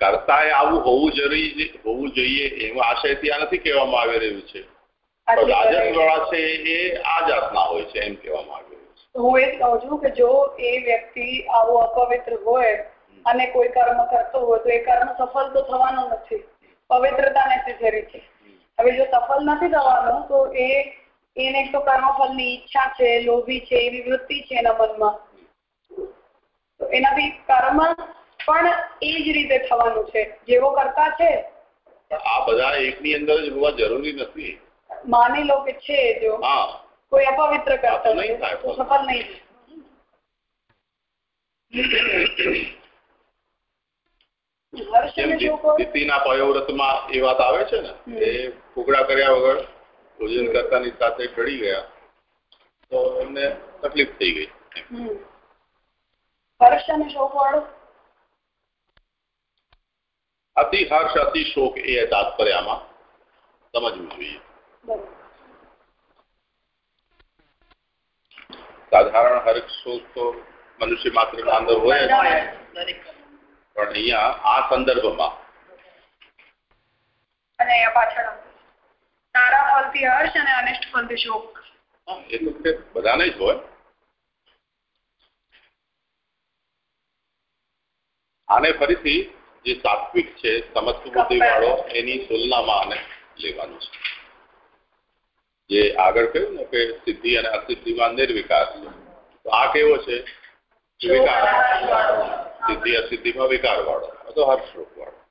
કરતાએ આવું હોવું જરૂરી હોવું જોઈએ એવો આશયથી આ નથી કહેવામાં આવી રહ્યું છે. પણ રાજસ વાળા છે એ આ જાતના હોય છે એમ છે. તો હું એ જ કહું છું કે જો એ વ્યક્તિ આવો અપવિત્ર હોય અને કોઈ કર્મ કરતો હોય તો એ કર્મ સફળ તો થવાનો નથી. પવિત્રતા નેસેસરી છે હવે જો સફળ નથી થવાનું તો એ એને એક તો કર્મફળની ઈચ્છા છે લોભી છે એવી વૃત્તિ છે એના મનમાં. તો એનાથી કર્મ પણ એ જ રીતે થવાનું છે. જેવો કરતા છે. આ બધા એકની અંદર જ હોવા જરૂરી નથી. માની લો કે છે જો હા. કોઈ અપવિત્ર કરતો નહીં તો સફળ નહીં. પયોવ્રતમાં એ વાત આવે છે ને એ ફુગડા કર્યા વગર ભોજન કરતાની સાથે ચડી ગયા. તો એમને તકલીફ થઈ ગઈ. હર્ષ અને શોક વાળો અતિ હર્ષ અતિ શોક એ તાત્પર્યમાં સમજવું જોઈએ. સાધારણ હર્ષ શોક તો મનુષ્ય માત્રના અંદર હોય પણ અહીંયા આ સંદર્ભમાં અને પાછળ સારા ફળથી હર્ષ અને અનિષ્ટ ફળથી શોક. એ તો બધાને જ હોય. આને ફરીથી જે સાત્વિક છે સમસ્ત બુદ્ધિ વાળો એની તુલનામાં આને લેવાનું છે. જે આગળ કહ્યું ને કે સિદ્ધિ અને અસિદ્ધિમાં નિર્વિકાર. છે તો આ કેવો છે? વિકાર. સિદ્ધિ અસિદ્ધિમાં વિકાર વાળો શબ્દ હર્ષરૂપ વાળો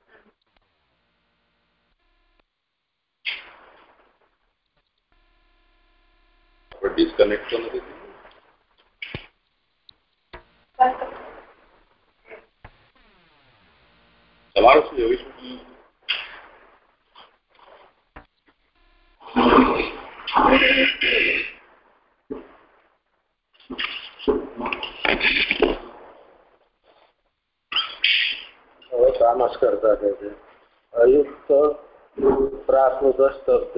ડિસ્કનેક્ટ તો નથી તમારું શું એવું હવે તામસ કરતા કહે છે. અયુક્ત પ્રાકૃત શબ્દ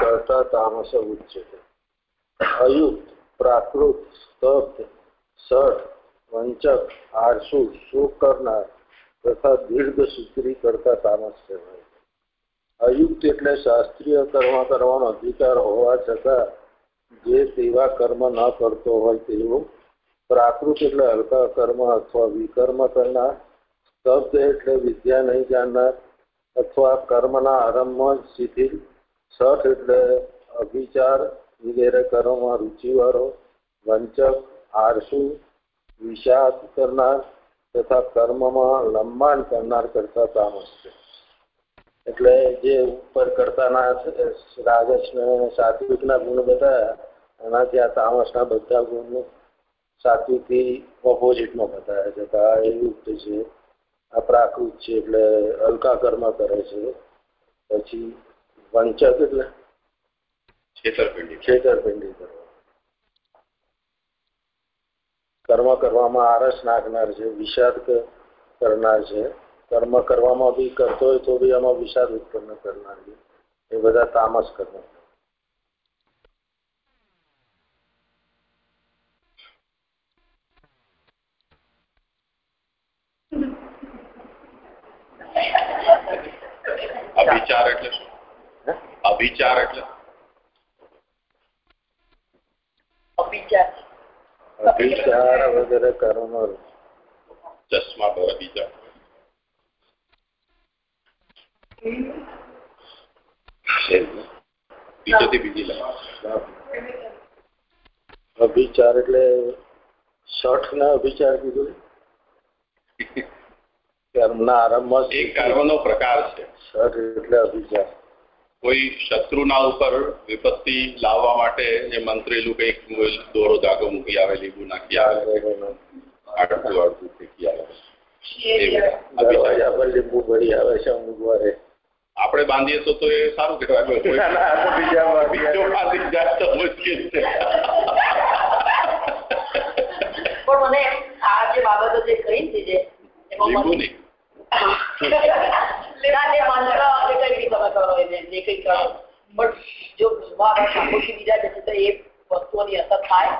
કરતા તામસ ઉચ્યતે અયુક્ત પ્રાકૃત સ્તબ્ધ સઠ વંચક આળસુ શોક કરનાર તથા દીર્ઘ સૂત્રી કરતા તામસ કહેવાય. અયુક્ત એટલે શાસ્ત્રીય કર્મ કરવાનો અધિકાર હોવા છતાં જે તેવા કર્મ ન કરતો હોય તેવું. પ્રાકૃત એટલે હલકા કર્મ અથવા વિકર્મ કરનાર. સ્તબ્ધ એટલે વિદ્યા નહીં જાણનાર અથવા કર્મના આરંભમાં શિથિલ. સઠ એટલે અભિચાર વગેરે કર્મમાં રુચિવાળો. વંચક આળસુ વિષાદ કરનાર તથા કર્મમાં લંબાણ કરનાર કરતા તામસ છે. એટલે જે ઉપર કરતાના રાજસ સાત્વિકના ગુણ બતાવ્યા એનાથી આ તામસના બધા ગુણ સાત્વિકથી ઓપોઝિટમાં બતાવ્યા છે. કે આ યુક્ત છે આ પ્રાકૃત છે એટલે હલકા કર્મ કરે છે. પછી વંચક એટલે? છેતરપિંડી. છેતરપિંડી કરવા કર્મ કરવામાં આરસ નાખનાર છે વિષાદ કરનાર છે. કર્મ કરવામાં બી કરતો હોય તો બી આમાં વિષાદ ઉત્પન્ન કરનાર છે. એ બધા તામસ કર્મ. અભિચાર એટલે શું? અભિચાર એટલે? અભિચાર અભિચાર વગેરે કર્મ ચશ્મા બીજેથી બીજી લાઈન અભિચાર એટલે શઠ ના અભિચાર કીધું કર્મના આરંભમાં એ કર્મનો પ્રકાર છે. શઠ એટલે અભિચાર. કોઈ શત્રુના ઉપર વિપત્તિ લાવવા માટે એ મંત્રેલું કંઈક દોરો ધાગો મૂકી આવે લીંબુ નાખી આવે આડતું આડતું ફેંકી આવે એ બધા અભિચાર. દરવાજા પર લીંબુ ભરી આવે છે અમુક વારે. આપણે બાંધીએ તો તો એ સારું કહેવાય. બીજા બીજો બાંધી જાય તો મુશ્કેલ છે. પણ મને આ જે બાબતો જે કહી હતી જે એમાં લીંબુ નહીં ના, જે મંત્ર કે કઈ બી તમે કરો એને, જે કઈ કરો પણ જો મહાભારત ઠાકોરજી બીજા જશે તો એ વસ્તુઓની અસર થાય.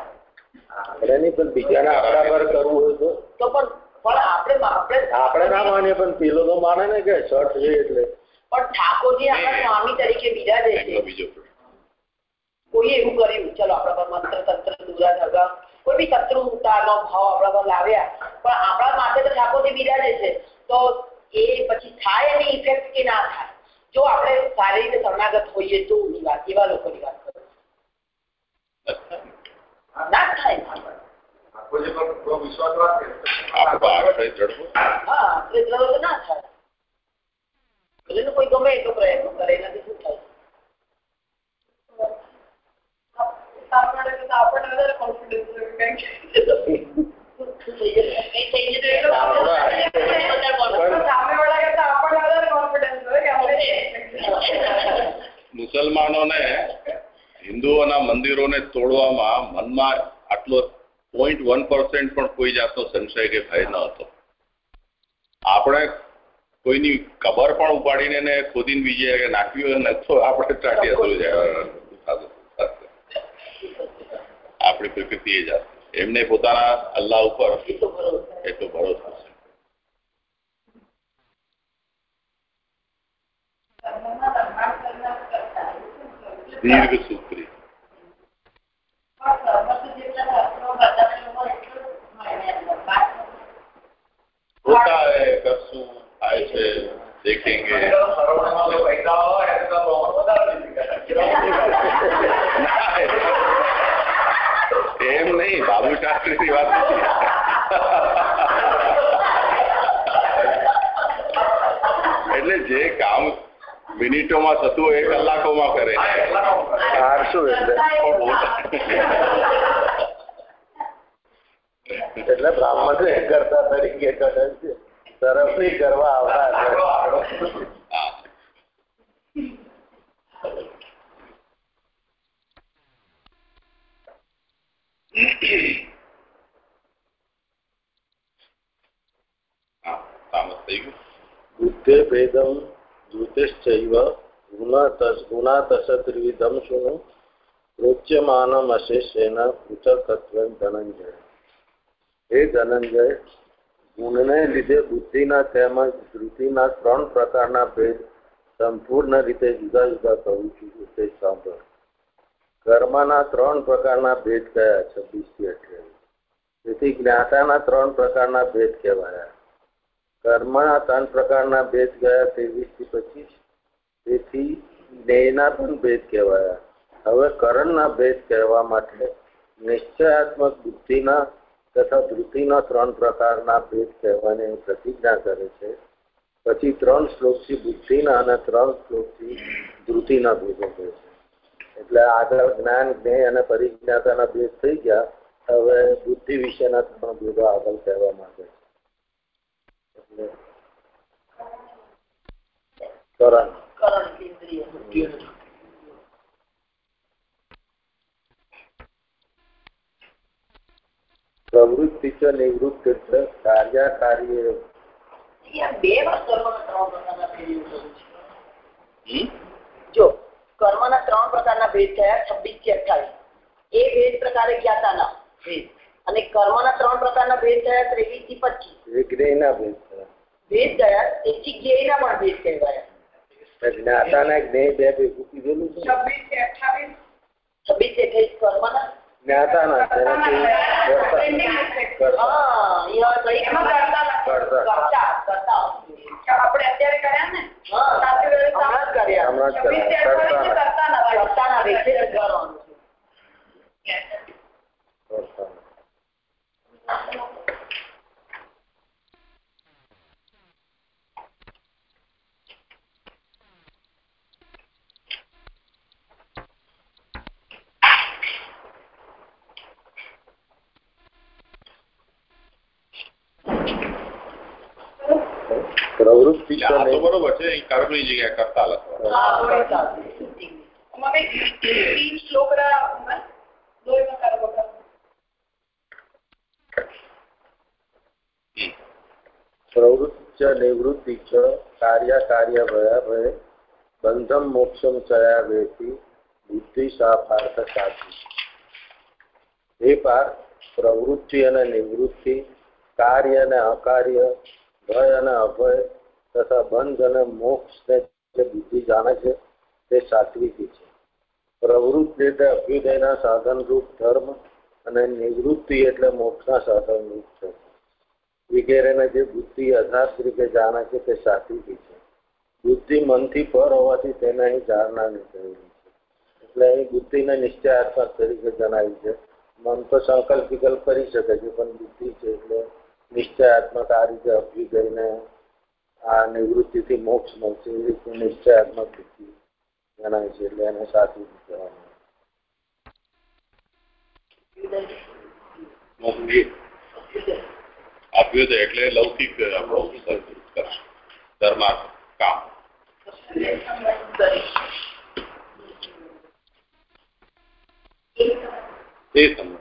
આપણે પણ બીજાના આપણા પર કરવું હોય તો. તો પણ પણ આપણે આપણે આપણે ના માનીએ પણ પેલો તો માને ને કે શર્ટ છે એટલે. પણ ઠાકોરજી આપણા સ્વામી તરીકે બીજા છે. બીજો. કોઈ. એવું કર્યું? ચલો આપણા પર મંત્ર તંત્ર દુરા ધગા કોઈ બી શત્રુતાનો ભાવ આપણા પર લાવ્યા. પણ આપણા માટે તો ઠાકોરજી બિરાજે છે. તો એ પછી થાય એની ઇફેક્ટ કે ના થાય. જો આપણે સારી રીતે શરણાગત હોઈએ તો ની વાત એવા લોકોની વાત કરું. ના થાય. આપણો આશ્રય જડવો. હા એટલે જરૂર તો ના થાય. એટલે કોઈ ગમે એટલો પ્રયત્ન કરે એનાથી શું થાય? સામે તો આપણને વધારે કોન્ફિડન્સ કે મુસલમાનોને, હિન્દુઓના મંદિરોને તોડવામાં મનમાં આટલો પોઈન્ટ વન પર્સન્ટ પણ કોઈ જાતનો સંશય કે ભય ન હતો આપણે કોઈની કબર પણ ઉપાડીને એને ખોદીને બીજી જગ્યાએ નાખવી હોય ને તો આપણે તો આપણી પ્રકૃતિ એ જ. એમને પોતાના અલ્લાહ ઉપર એટલો ભરોસો છે. દીર્ઘ સૂત્રી. होता है થાય છે દેખેંગે. પૈસા હોય દેખેંગે નહીં બાબુ શાસ્ત્રીની વાત એટલે જે કામ મિનિટોમાં થતું હોય એ કલાકોમાં કરે. આરસુ એટલે? એટલે બ્રાહ્મણ કરતા તરીકે કરે છે તરફથી કરવા આવનાર હા. હા, તામસ થઈ ગયું બુદ્ધે ભેદમ ધૃતિશ્ચૈવ ગુણાતસ ત્રિવિધમ શુણુ પ્રોચ્યમાનમ અશેષેન પૃથકત્વમ ધનંજય હે ધનંજય ગુણને લીધે બુદ્ધિના તેમજ ધૃતિના ત્રણ પ્રકારના ભેદ સંપૂર્ણ રીતે જુદા જુદા કહું છું તે સાંભળ કર્મના ત્રણ પ્રકારના ભેદ કયા છવ્વીસથી અઠ્યાવીસ તેથી જ્ઞાતાના ત્રણ પ્રકારના ભેદ કહેવાયા. કર્મના ત્રણ પ્રકારના ભેદ ગયા, ત્રેવીસથી પચીસ. તેથી જ્ઞેયના પણ ભેદ કહેવાયા. હવે કરણના ભેદ કહેવા માટે નિશ્ચયાત્મક બુદ્ધિના તથા ધૃતિના ત્રણ પ્રકારના ભેદ કહેવાની પ્રતિજ્ઞા કરે છે. પછી ત્રણ શ્લોકથી બુદ્ધિના અને ત્રણ શ્લોકથી ધૃતિના ભેદો કહે છે. એટલે આગળ જ્ઞાન જ્ઞેય અને પરિજ્ઞાતાના ભેદ થઈ ગયા હવે બુદ્ધિ વિશેના ત્રણ ભેદો આગળ કહેવા માંગે છે. કરણ. પ્રવૃત્તિ ચ નિવૃત્તિ કાર્ય કાર્ય. બે વાર કર્મના ત્રણ પ્રકારના છે? જો કર્મના ત્રણ પ્રકારના ભેદ થયા છવ્વીસથી અઠાવીસ એ ભેદ પ્રકારે જ્ઞાતાના ભેદ અને કર્મના ત્રણ પ્રકારના ભેદ થયા ત્રેવીસથી પચીસ. જ્ઞેયના ભેદ ભેદ થયા તેથી જ્ઞેયના પણ ભેદ કહેવાયા. જ્ઞાતા ને જ્ઞેય બે ભેગું કીધેલું થી છવ્વીસથી અઠાવીસ કર્મના જ્ઞાતાના તેનાથી કરતા. હા એ હવે કઈ એમાં કરતા નથી. કરતા. કરતા કરતા. આપણે અત્યારે કર્યા ને? હમણાં જ કર્યા કરતા પ્રવૃત્ત નિવૃત્તિ ચ કાર્ય કાર્ય ભયા ભય બંધમ મોક્ષમ ચયા વેતી બુદ્ધિ સા પાર્થ સાચી. હે પાર્થ પ્રવૃત્તિ અને નિવૃત્તિ કાર્ય અને અકાર્ય ભય અને અભય તથા બંધ અને મોક્ષને જે જાણે છે તે સાત્વિકી છે. પ્રવૃત્તિ એટલે અભ્યુદયના સાધનરૂપ ધર્મ અને નિવૃત્તિ એટલે મોક્ષના સાધનરૂપ છે. વગેરેને જે બુદ્ધિ યથાર્થ રીતે જાણે છે તે સાત્વિકી છે. બુદ્ધિ મનથી પર હોવાથી તેને અહીં જાણના નીકળેલી છે. એટલે અહીં બુદ્ધિને નિશ્ચયાત્મક તરીકે જણાવી છે. મન તો સંકલ્પ વિકલ્પ કરી શકે છે, પણ બુદ્ધિ છે એટલે નિશ્ચયાત્મક આ રીતે અભ્યુદયને આ નિવૃત્તિથી મોક્ષ મળશે એ નિશ્ચયાત્મક બુદ્ધિ જણાય છે એટલે એને સાત્વિકી કહેવાનું. એટલે લૌકિક, આપણો ધર્માર્થ, કામ. તે સમય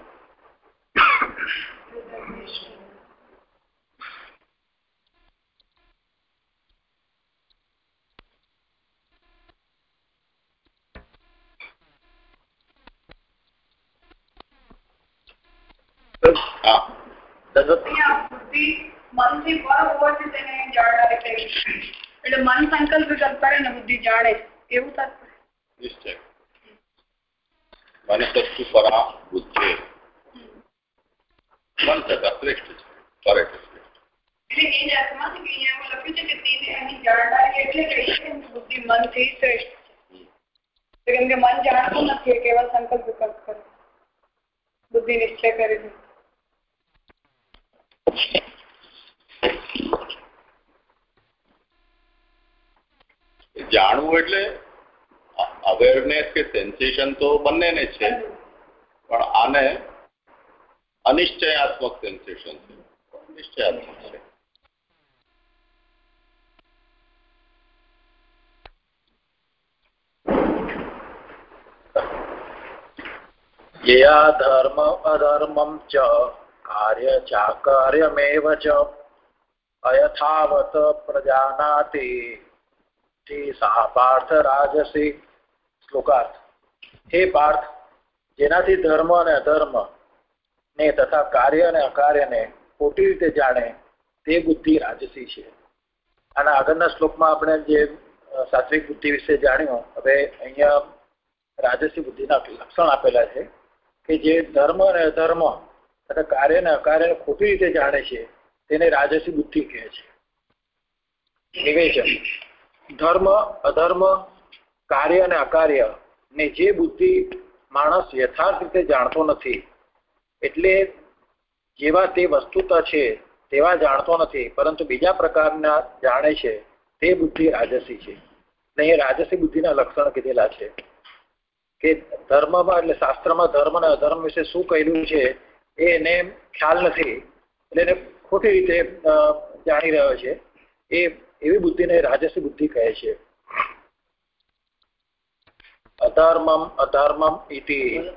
હા અહીંયા બુદ્ધિ મનથી પર હોવાથી તેને જાણનાર કહેવી એટલે મન સંકલ્પ કરે ને બુદ્ધિ જાણે એવું થતું નિશ્ચય. મનસત્તુ પરા બુદ્ધિ. મન થતા શ્રેષ્ઠ છે. પર એટલે એ જ અર્થમાં છે કે અહીંયા એવું લખ્યું છે કે તેને અહીં જાણનારી એટલે કહીએ કે બુદ્ધિ મનથી શ્રેષ્ઠ છે. કેમ કે મન જાણતું નથી કેવળ સંકલ્પ વિકલ્પ કરે. બુદ્ધિ નિશ્ચય કરી દે જાણવું એટલે અવેરનેસ કે સેન્સેશન તો બંનેને છે. પણ આને અનિશ્ચયાત્મક સેન્સેશન છે. નિશ્ચયાત્મક છે. ધર્મ અધર્મમ ચ કાર્ય ચાકાર્યમેવ ચ. અયથાવત પ્રજાનાતિ. તે સા પાર્થ રાજસી. શ્લોકાર્થ. હે પાર્થ, જેનાથી ધર્મ અને અધર્મ ને તથા કાર્ય અને અકાર્યને ખોટી રીતે જાણે તે બુદ્ધિ રાજસી છે. આના આગળના શ્લોકમાં આપણે જે સાત્વિક બુદ્ધિ વિશે જાણ્યું, હવે અહીંયા રાજસી બુદ્ધિના લક્ષણ આપેલા છે કે જે ધર્મ અને અધર્મ તથા કાર્ય અને અકાર્યને ખોટી રીતે જાણે છે, તેને રાજસી બુદ્ધિ કહે છે. વિવેચન ધર્મ, અધર્મ, કાર્ય અને અકાર્ય ને જે બુદ્ધિ માણસ યથાર્થ રીતે જાણતો નથી, એટલે જેવા તે વસ્તુતા છે તેવા જાણતો નથી, પરંતુ બીજા પ્રકારના જાણે છે તે બુદ્ધિ રાજસી છે. ને એ રાજસી બુદ્ધિના લક્ષણ કીધેલા છે કે ધર્મમાં એટલે શાસ્ત્રમાં ધર્મ અને અધર્મ વિશે શું કહેલું છે એ એને ખ્યાલ નથી, એટલે એને ખોટી રીતે જાણી રહ્યો છે. એ એવી બુદ્ધિને રાજસી બુદ્ધિ કહે છે. અધર્મમ અધર્મમ ઇતિ.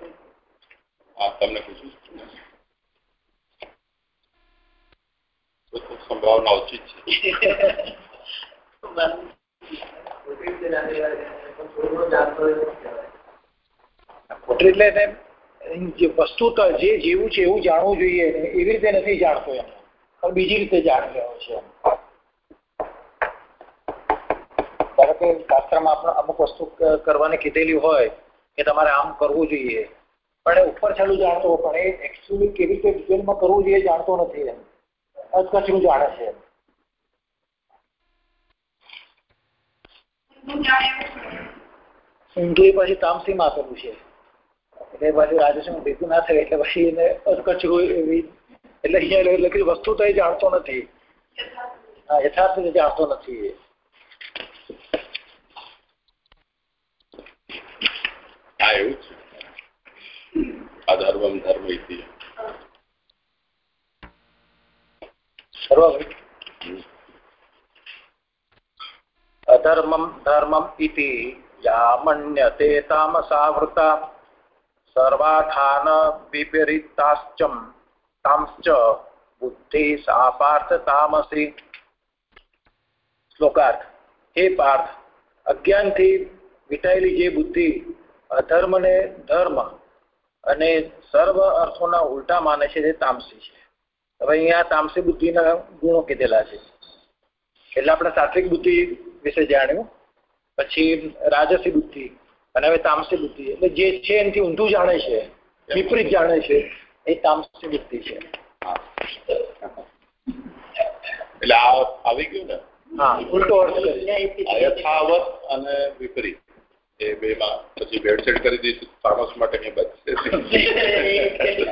તમને પૂછું સંભાવના ઓછી છે. ખોટી એટલે એને જે વસ્તુ તો જે જેવું છે એવું જાણવું જોઈએ એવી રીતે નથી જાણતો એમ પણ બીજી રીતે જાણી રહ્યો છે. એમ. ધારો કે શાસ્ત્રમાં આપણે અમુક વસ્તુ કરવાની કીધેલી હોય કે તમારે આમ કરવું જોઈએ. પણ એ ઉપર છેલ્લું જાણતો પણ એ એકચ્યુઅલી કેવી રીતે ડિટેલમાં કરવું જોઈએ જાણતો નથી એમ. અધકચરું જાણે છે એ પછી તામસીમાં આપેલું છે. એટલે પછી રાજેશમાં ભેગું ના થાય એટલે પછી એને અધકચરું એવી એટલે અહીંયા લખેલી વસ્તુ તો એ જાણતો નથી. યથાર્થ જાણતો નથી એ. હા એવું છે અધર્વમ ધર્મ અધર્મમ ધર્મમ ઇતિ યા મન્યતે તામસાવૃતા સર્વાથાન વિપરીતાશ્ચમ તાંશ્ચ બુદ્ધિ સા પાર્થ તામસી શ્લોકાર્થ હે પાર્થ અજ્ઞાનથી વિટાયેલી જે બુદ્ધિ અધર્મ ને ધર્મ અને સર્વ અર્થોના ઉલટા માને છે તે તામસી છે. હવે અહીંયા તામસી બુદ્ધિના ગુણો કીધેલા છે. એટલે આપણે સાત્વિક બુદ્ધિ વિશે જાણ્યું પછી રાજસી બુદ્ધિ અને હવે તામસી બુદ્ધિ. એટલે જે છે એનાથી ઊંધું જાણે છે વિપરીત જાણે છે એ તામસી બુદ્ધિ છે. એટલે આ આવી ગયું ને? હા ઉલટો અર્થ અયથાવત અને વિપરીત. એ બેમાં પછી ભેળસેળ કરી દઈશું ફાર્મર્સ માટે કઈ બચશે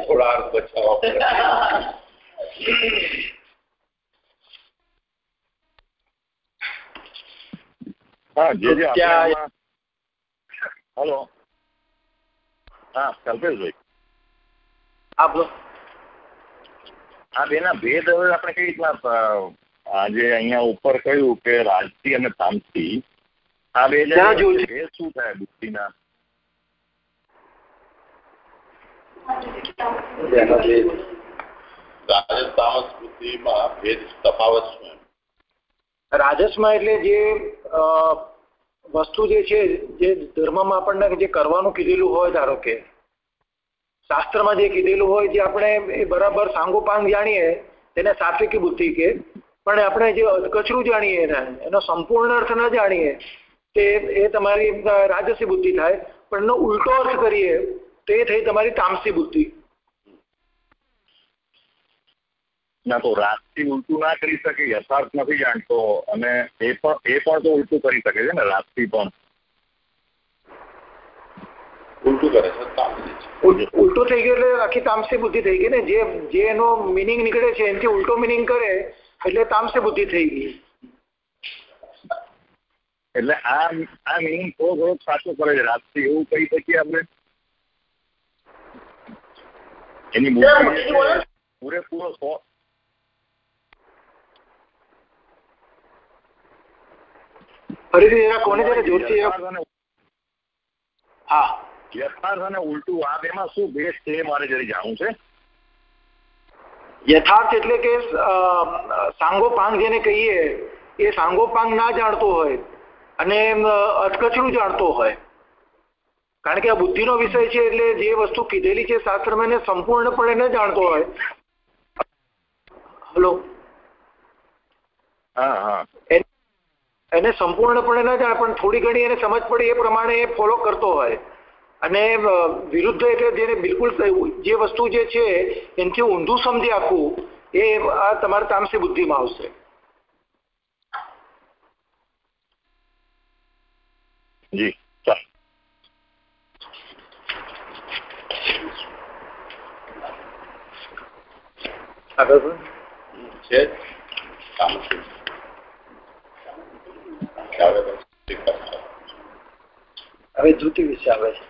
થોડા અર્થ બચાવવા હા હલો. હા બોલો. આ બેના ભેદ હવે આપણે કઈ રીતના આજે અહીંયા ઉપર કહ્યું કે રાજસી અને તામસી આ બે જે ક્યાં જોયું છે? ભેદ શું થાય બુદ્ધિના રાજસ બુદ્ધિમાં ભેદ તફાવત શું રાજસમાં એટલે જે વસ્તુ જે છે જે ધર્મમાં આપણને જે કરવાનું કીધેલું હોય ધારો કે શાસ્ત્રમાં જે કીધેલું હોય જે આપણે એ બરાબર સાંગોપાંગ જાણીએ તેને સાત્વિકી બુદ્ધિ કે પણ આપણે જે અધકચરું જાણીએ એને એનો સંપૂર્ણ અર્થ ન જાણીએ તે એ તમારી રાજસી બુદ્ધિ થાય પણ એનો ઉલટો અર્થ કરીએ તો એ થઈ તમારી તામસી બુદ્ધિ. ના તો રાજથી ઉલટું ના કરી શકે યથાર્થ નથી જાણતો અને એ પણ એ પણ તો ઉલટું કરી શકે છે ને રાજથી પણ. ઉલટું કરે છે તામસી ઉલટું થઈ ગયું એટલે આખી તામસી બુદ્ધિ થઈ ગઈ ને જે જે એનો મિનિંગ નીકળે છે એનાથી ઉલટો મિનિંગ કરે એટલે તામસી બુદ્ધિ થઈ ગઈ. એટલે આ આ નિયમ થોડો થોડો સાચો કરે છે. રાતથી એવું કહી શકીએ આપણે? એની પૂરેપૂરો સો ફરીથી જરા કોને જરા જોરથી અને હા. યથાર્થ અને ઉલટું આ એમાં શું ભેદ છે મારે જરી જાણવું છે. યથાર્થ એટલે કે સાંગોપાંગ જેને કહીએ એ સાંગોપાંગ ના જાણતો હોય અને અ, અધકચરું જાણતો હોય. કારણ કે આ બુદ્ધિનો વિષય છે એટલે જે વસ્તુ કીધેલી છે શાસ્ત્રમાં એને સંપૂર્ણપણે ન જાણતો હોય. હલો? હા હા. એ- એને સંપૂર્ણપણે ન જાણે પણ થોડી ઘણી એને સમજ પડે એ પ્રમાણે એ ફોલો કરતો હોય. અને વિરુદ્ધ એટલે જેને બિલકુલ જે વસ્તુ જે છે એનાથી ઊંધું સમજી આપવું એ આ તમારે તામસી બુદ્ધિમાં આવશે. જી ચાલ. આગળ છે. હવે ધૃતિ વિશે આવે છે.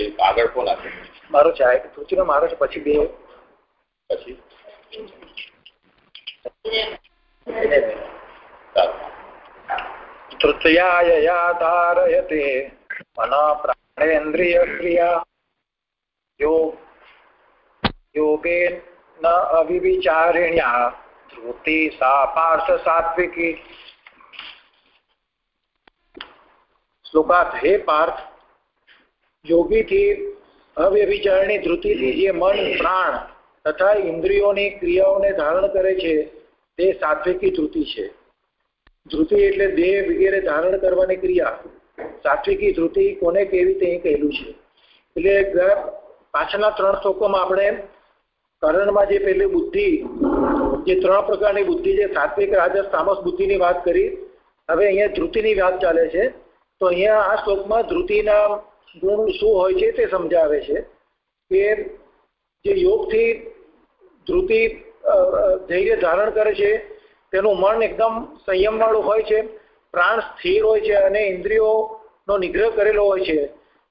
એ આગળ કોણ આપે? મારો છે એક મારો છે પછી બે. પછી? યયા ધારયતે મન પ્રાણેન્દ્રિય ક્રિયા યોગ યોગેન ન અવિવિચારિણ્યા ધૃતિ સા પાર્થ સાત્વિકી શ્લોકાર્થ હે પાર્થ યોગીથી અવ્યભિચારણી ધૃતિથી જે મન પ્રાણ તથા ઇન્દ્રિયોની ક્રિયાઓને ધારણ કરે છે તે સાત્વિકી ધૃતિ છે ધૃતિ એટલે દેહ વગેરે ધારણ કરવાની ક્રિયા. સાત્વિકી ધૃતિ કોને કેવી તે કહેલું છે. એટલે પાછળના ત્રણ શ્લોકોમાં આપણે કરણમાં જે પેલી બુદ્ધિ જે ત્રણ પ્રકારની બુદ્ધિ છે સાત્વિક રાજસ તામસ બુદ્ધિની વાત કરી. હવે અહીંયા ધૃતિની વાત ચાલે છે. તો અહીંયા આ શ્લોકમાં ધૃતિના ગુણ શું હોય છે તે સમજાવે છે કે જે યોગથી અ, ધૈર્ય ધારણ કરે છે તેનું મન એકદમ સંયમવાળું હોય છે પ્રાણ સ્થિર હોય છે અને ઇન્દ્રિયોનો નિગ્રહ કરેલો હોય છે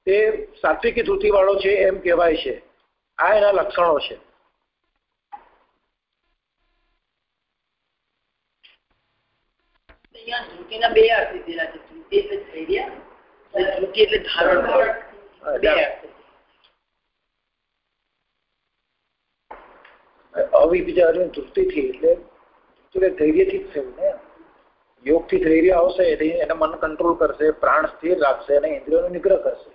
તે સાત્વિકી ધૃતિવાળો છે એમ કહેવાય છે. આ એના લક્ષણો છે. બે અર્થ દીધેલા છે. ધૃતિ એટલે ધૈર્ય ધૃતિ એટલે ધારણ. બે અર્થ. અવિચાર્યું ધૃતિથી એટલે એટલે ધૈર્યથી જ થયું ને? યોગથી ધૈર્ય આવશે, એને મન કંટ્રોલ કરશે, પ્રાણ સ્થિર રાખશે અને ઇન્દ્રિયોનો નિગ્રહ કરશે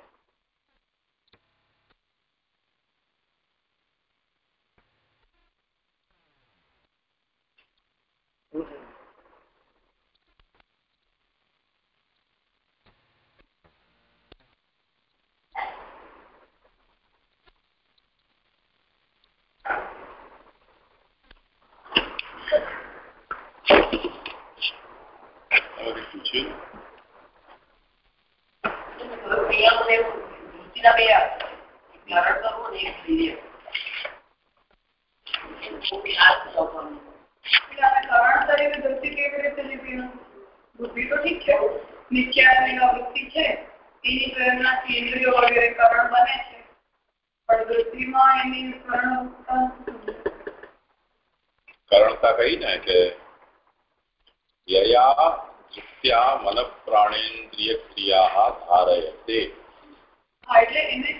હવે પૂછ્યું અહીંયા મને એવું ધૃતિના બે અર્થ એક ધારણ કરવું અને એક ધૈર્ય આ સ્વભાવનું. એટલે આપણે કરણ તરીકે ધૃતિ કેવી રીતે લીધી બુદ્ધિ તો ઠીક છે નિત્યાની વૃત્તિ છે એની પ્રેરણાથી ઇન્દ્રિયો વગેરે કરણ બને છે પણ વૃત્તિમાં એની કરણ ઉત્પન્ન કરણતા કહી ને કે યયા યુક્ત્યા મન પ્રાણેન્દ્રિય ક્રિયા ધારયતે હા એટલે એને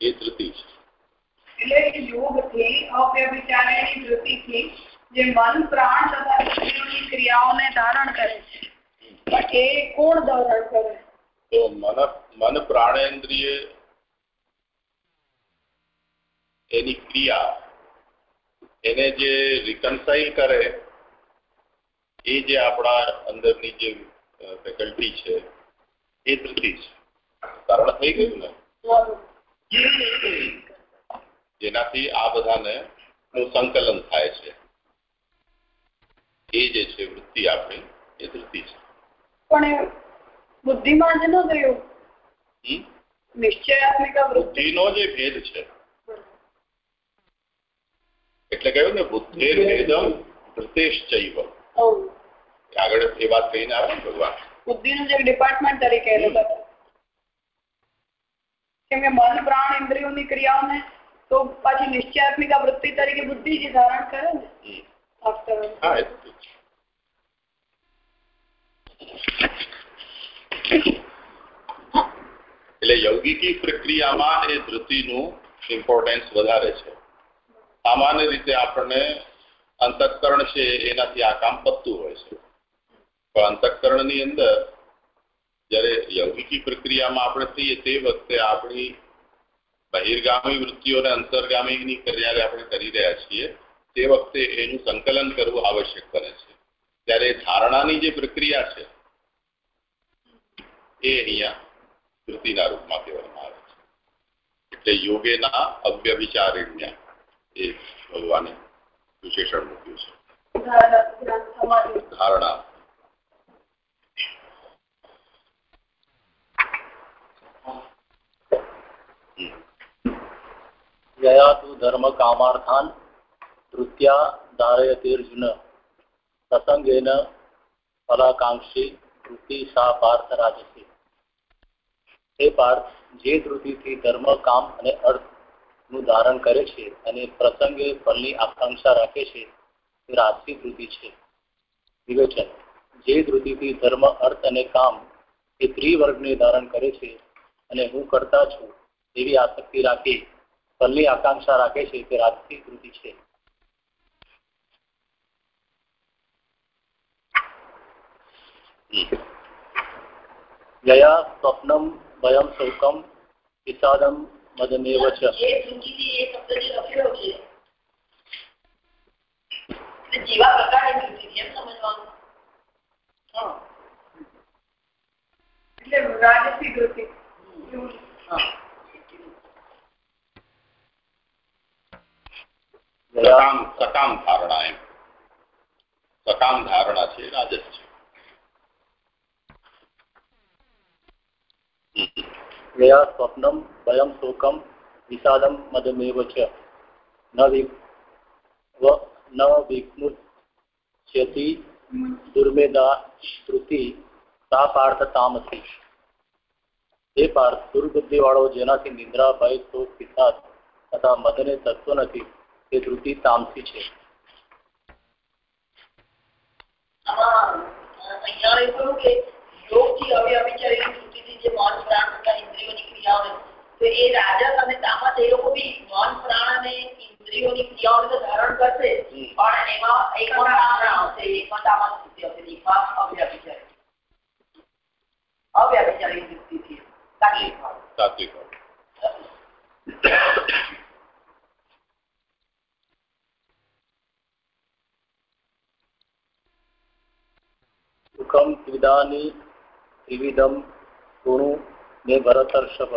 એ ધૃતિ છે એટલે યોગથી અવ્યભિચારેણી ધૃતિથી જે મન પ્રાણ તથા ઇન્દ્રિયોની ક્રિયાઓને ધારણ કરે છે પણ એ કોણ ધારણ કરે તો મન મન પ્રાણેન્દ્રિય એની ક્રિયા એને જે રિકન્સાઇલ કરે એ જે આપણા અંદરની જે ફેકલ્ટી છે એ ધૃતિ છે. કારણ થઈ ગયું ને? જેનાથી આ બધાને નું સંકલન થાય છે. એ જે છે વૃત્તિ આપણી એ ધૃતિ છે. પણ બુદ્ધિમાં જ ન ગયું? નિશ્ચયાત્મિકા વૃત્તિ? જે ભેદ છે. એટલે કહ્યું ને બુદ્ધેર ભેદમ ધૃતેશ્ચૈવ આગળ એ વાત કહીને આવે ને ભગવાન. બુદ્ધિનું જે ડિપાર્ટમેન્ટ તરીકે કેમ કે મન પ્રાણ ઇન્દ્રિયોની ક્રિયાઓને તો પાછી નિશ્ચયાત્મિકા વૃત્તિ તરીકે બુદ્ધિ જ ધારણ કરે ને. હા એ એટલે યૌગિકી પ્રક્રિયામાં એ ધૃતિનું ઇમ્પોર્ટન્સ વધારે છે. સામાન્ય રીતે આપણને અંતઃકરણ છે, એનાથી આ કામ પતતું હોય છે. પણ અંતઃકરણની અંદર જ્યારે યૌગિકી પ્રક્રિયામાં આપણે થઈએ તે વખતે આપણી બહિર્ગામી વૃત્તિઓને અંતર્ગામીની જ્યારે આપણે કરી રહ્યા છીએ, તે વખતે એનું સંકલન કરવું આવશ્યક બને છે. ત્યારે ધારણાની જે પ્રક્રિયા છે, એ અહીંયા વૃત્તિના રૂપમાં કહેવામાં આવે છે. એટલે યોગેના અવ્યવિચારિણ્ય. એ ભગવાને વિશેષણ મૂક્યું છે. ધારણા. જયા તું ધર્મ કામાર્થાન તૃત્યા ધારયતીર્જુન. પ્રસંગેન ફલાકાંક્ષી ધૃતિ સા પાર્થ રાજસી. હે પાર્થ, જે ધૃતિથી ધર્મ, કામ અને અર્થ નું ધારણ કરે છે અને પ્રસંગે ફળની આકાંક્ષા રાખે છે તે રાજસી વૃત્તિ છે. વિવેચન. જે વૃત્તિથી ધર્મ, અર્થ અને કામ એ ત્રિવર્ગને ધારણ કરે છે અને હું કરતા છું એવી આસક્તિ રાખી ફળની આકાંક્ષા રાખે છે તે રાજસી વૃત્તિ છે. જયા સ્વપ્નમ ભયમ શોકમ વિષાદમ મદનેવ છે. જેવા એટલે રાજસી વૃત્તિ સકામ ધારણા એમ. સકામ ધારણા છે રાજસ. મયા સ્વપ્નમ ભયમ શોકમ વિષાદમ મદમેવ છે ન વિઘ્નુચ્યતિ દુર્મેદા શ્રુતિ તા પાર્થ તામસી એ પાર્થ દુર્બુદ્ધિવાળો જેનાથી નિંદ્રા ભય શોક વિષાદ તથા મદને થતો નથી તે ધૃતિ તામસી છે અહીંયા એવું કે યોગથી હવે વિચારી જે મન પ્રાણ તથા ઇન્દ્રિયોની ક્રિયાઓને. તો એ રાજસ અને તામસ એ લોકો બી મન પ્રાણ અને ઇન્દ્રિયોની ક્રિયાઓને તો ધારણ કરશે. પણ એમાં એકમાં પ્રાણ આવશે એકમાં તામસ વૃત્તિ આવશે એકમાં અવ્યભિચારી. અવ્યભિચારી વાત. સાત્વિક હોય. સુખમ ત્રિદાની ત્રિવિધમ ગુણુ ને ભરતર્ષભ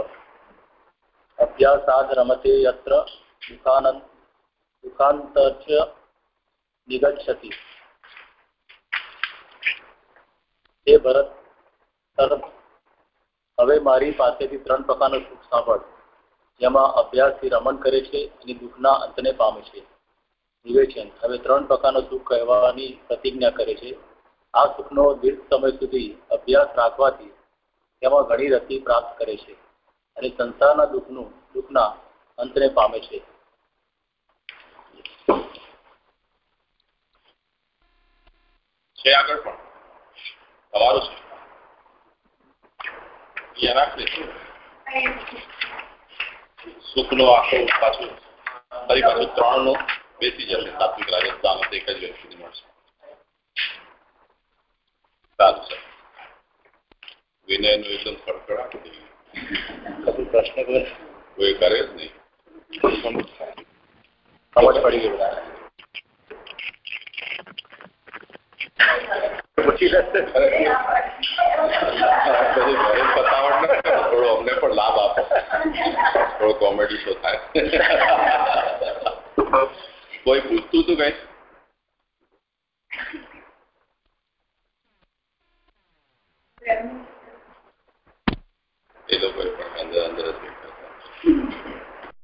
અભ્યાસાદ રમતે યત્ર દુકાનંત દુઃખાંતર્ચ નિગચ્છતિ ભરત હવે મારી પાસેથી ત્રણ પ્રકારનું સુખ સાંભળ. જેમાં અભ્યાસથી રમણ કરે છે અને દુઃખના અંતને પામે છે. વિવેચન. હવે ત્રણ પ્રકારનું સુખ કહેવાની પ્રતિજ્ઞા કરે છે. આ સુખનો દીર્ઘ સમય સુધી અભ્યાસ રાખવાથી તેમાં ઘણી રતિ પ્રાપ્ત કરે છે અને સંસારના દુઃખનું, દુઃખના અંતને પામે છે. આગળ પણ? તમારું છે? સુખનો આખો પાછું. ફરી પાછું ત્રણ નો બેસી જશે. સાત્વિક રાજસ્થાન એક જ વ્યક્તિ મળશે. સારું છે વિનયનું એકદમ ખડખડાટ થઈ ગયું પ્રશ્ન કોઈ કરે જ નહીં. સમજ પડી થોડો અમને પણ લાભ આપો. થોડો કોમેડી શો થાય. કોઈ પૂછતું હતું કઈ? sido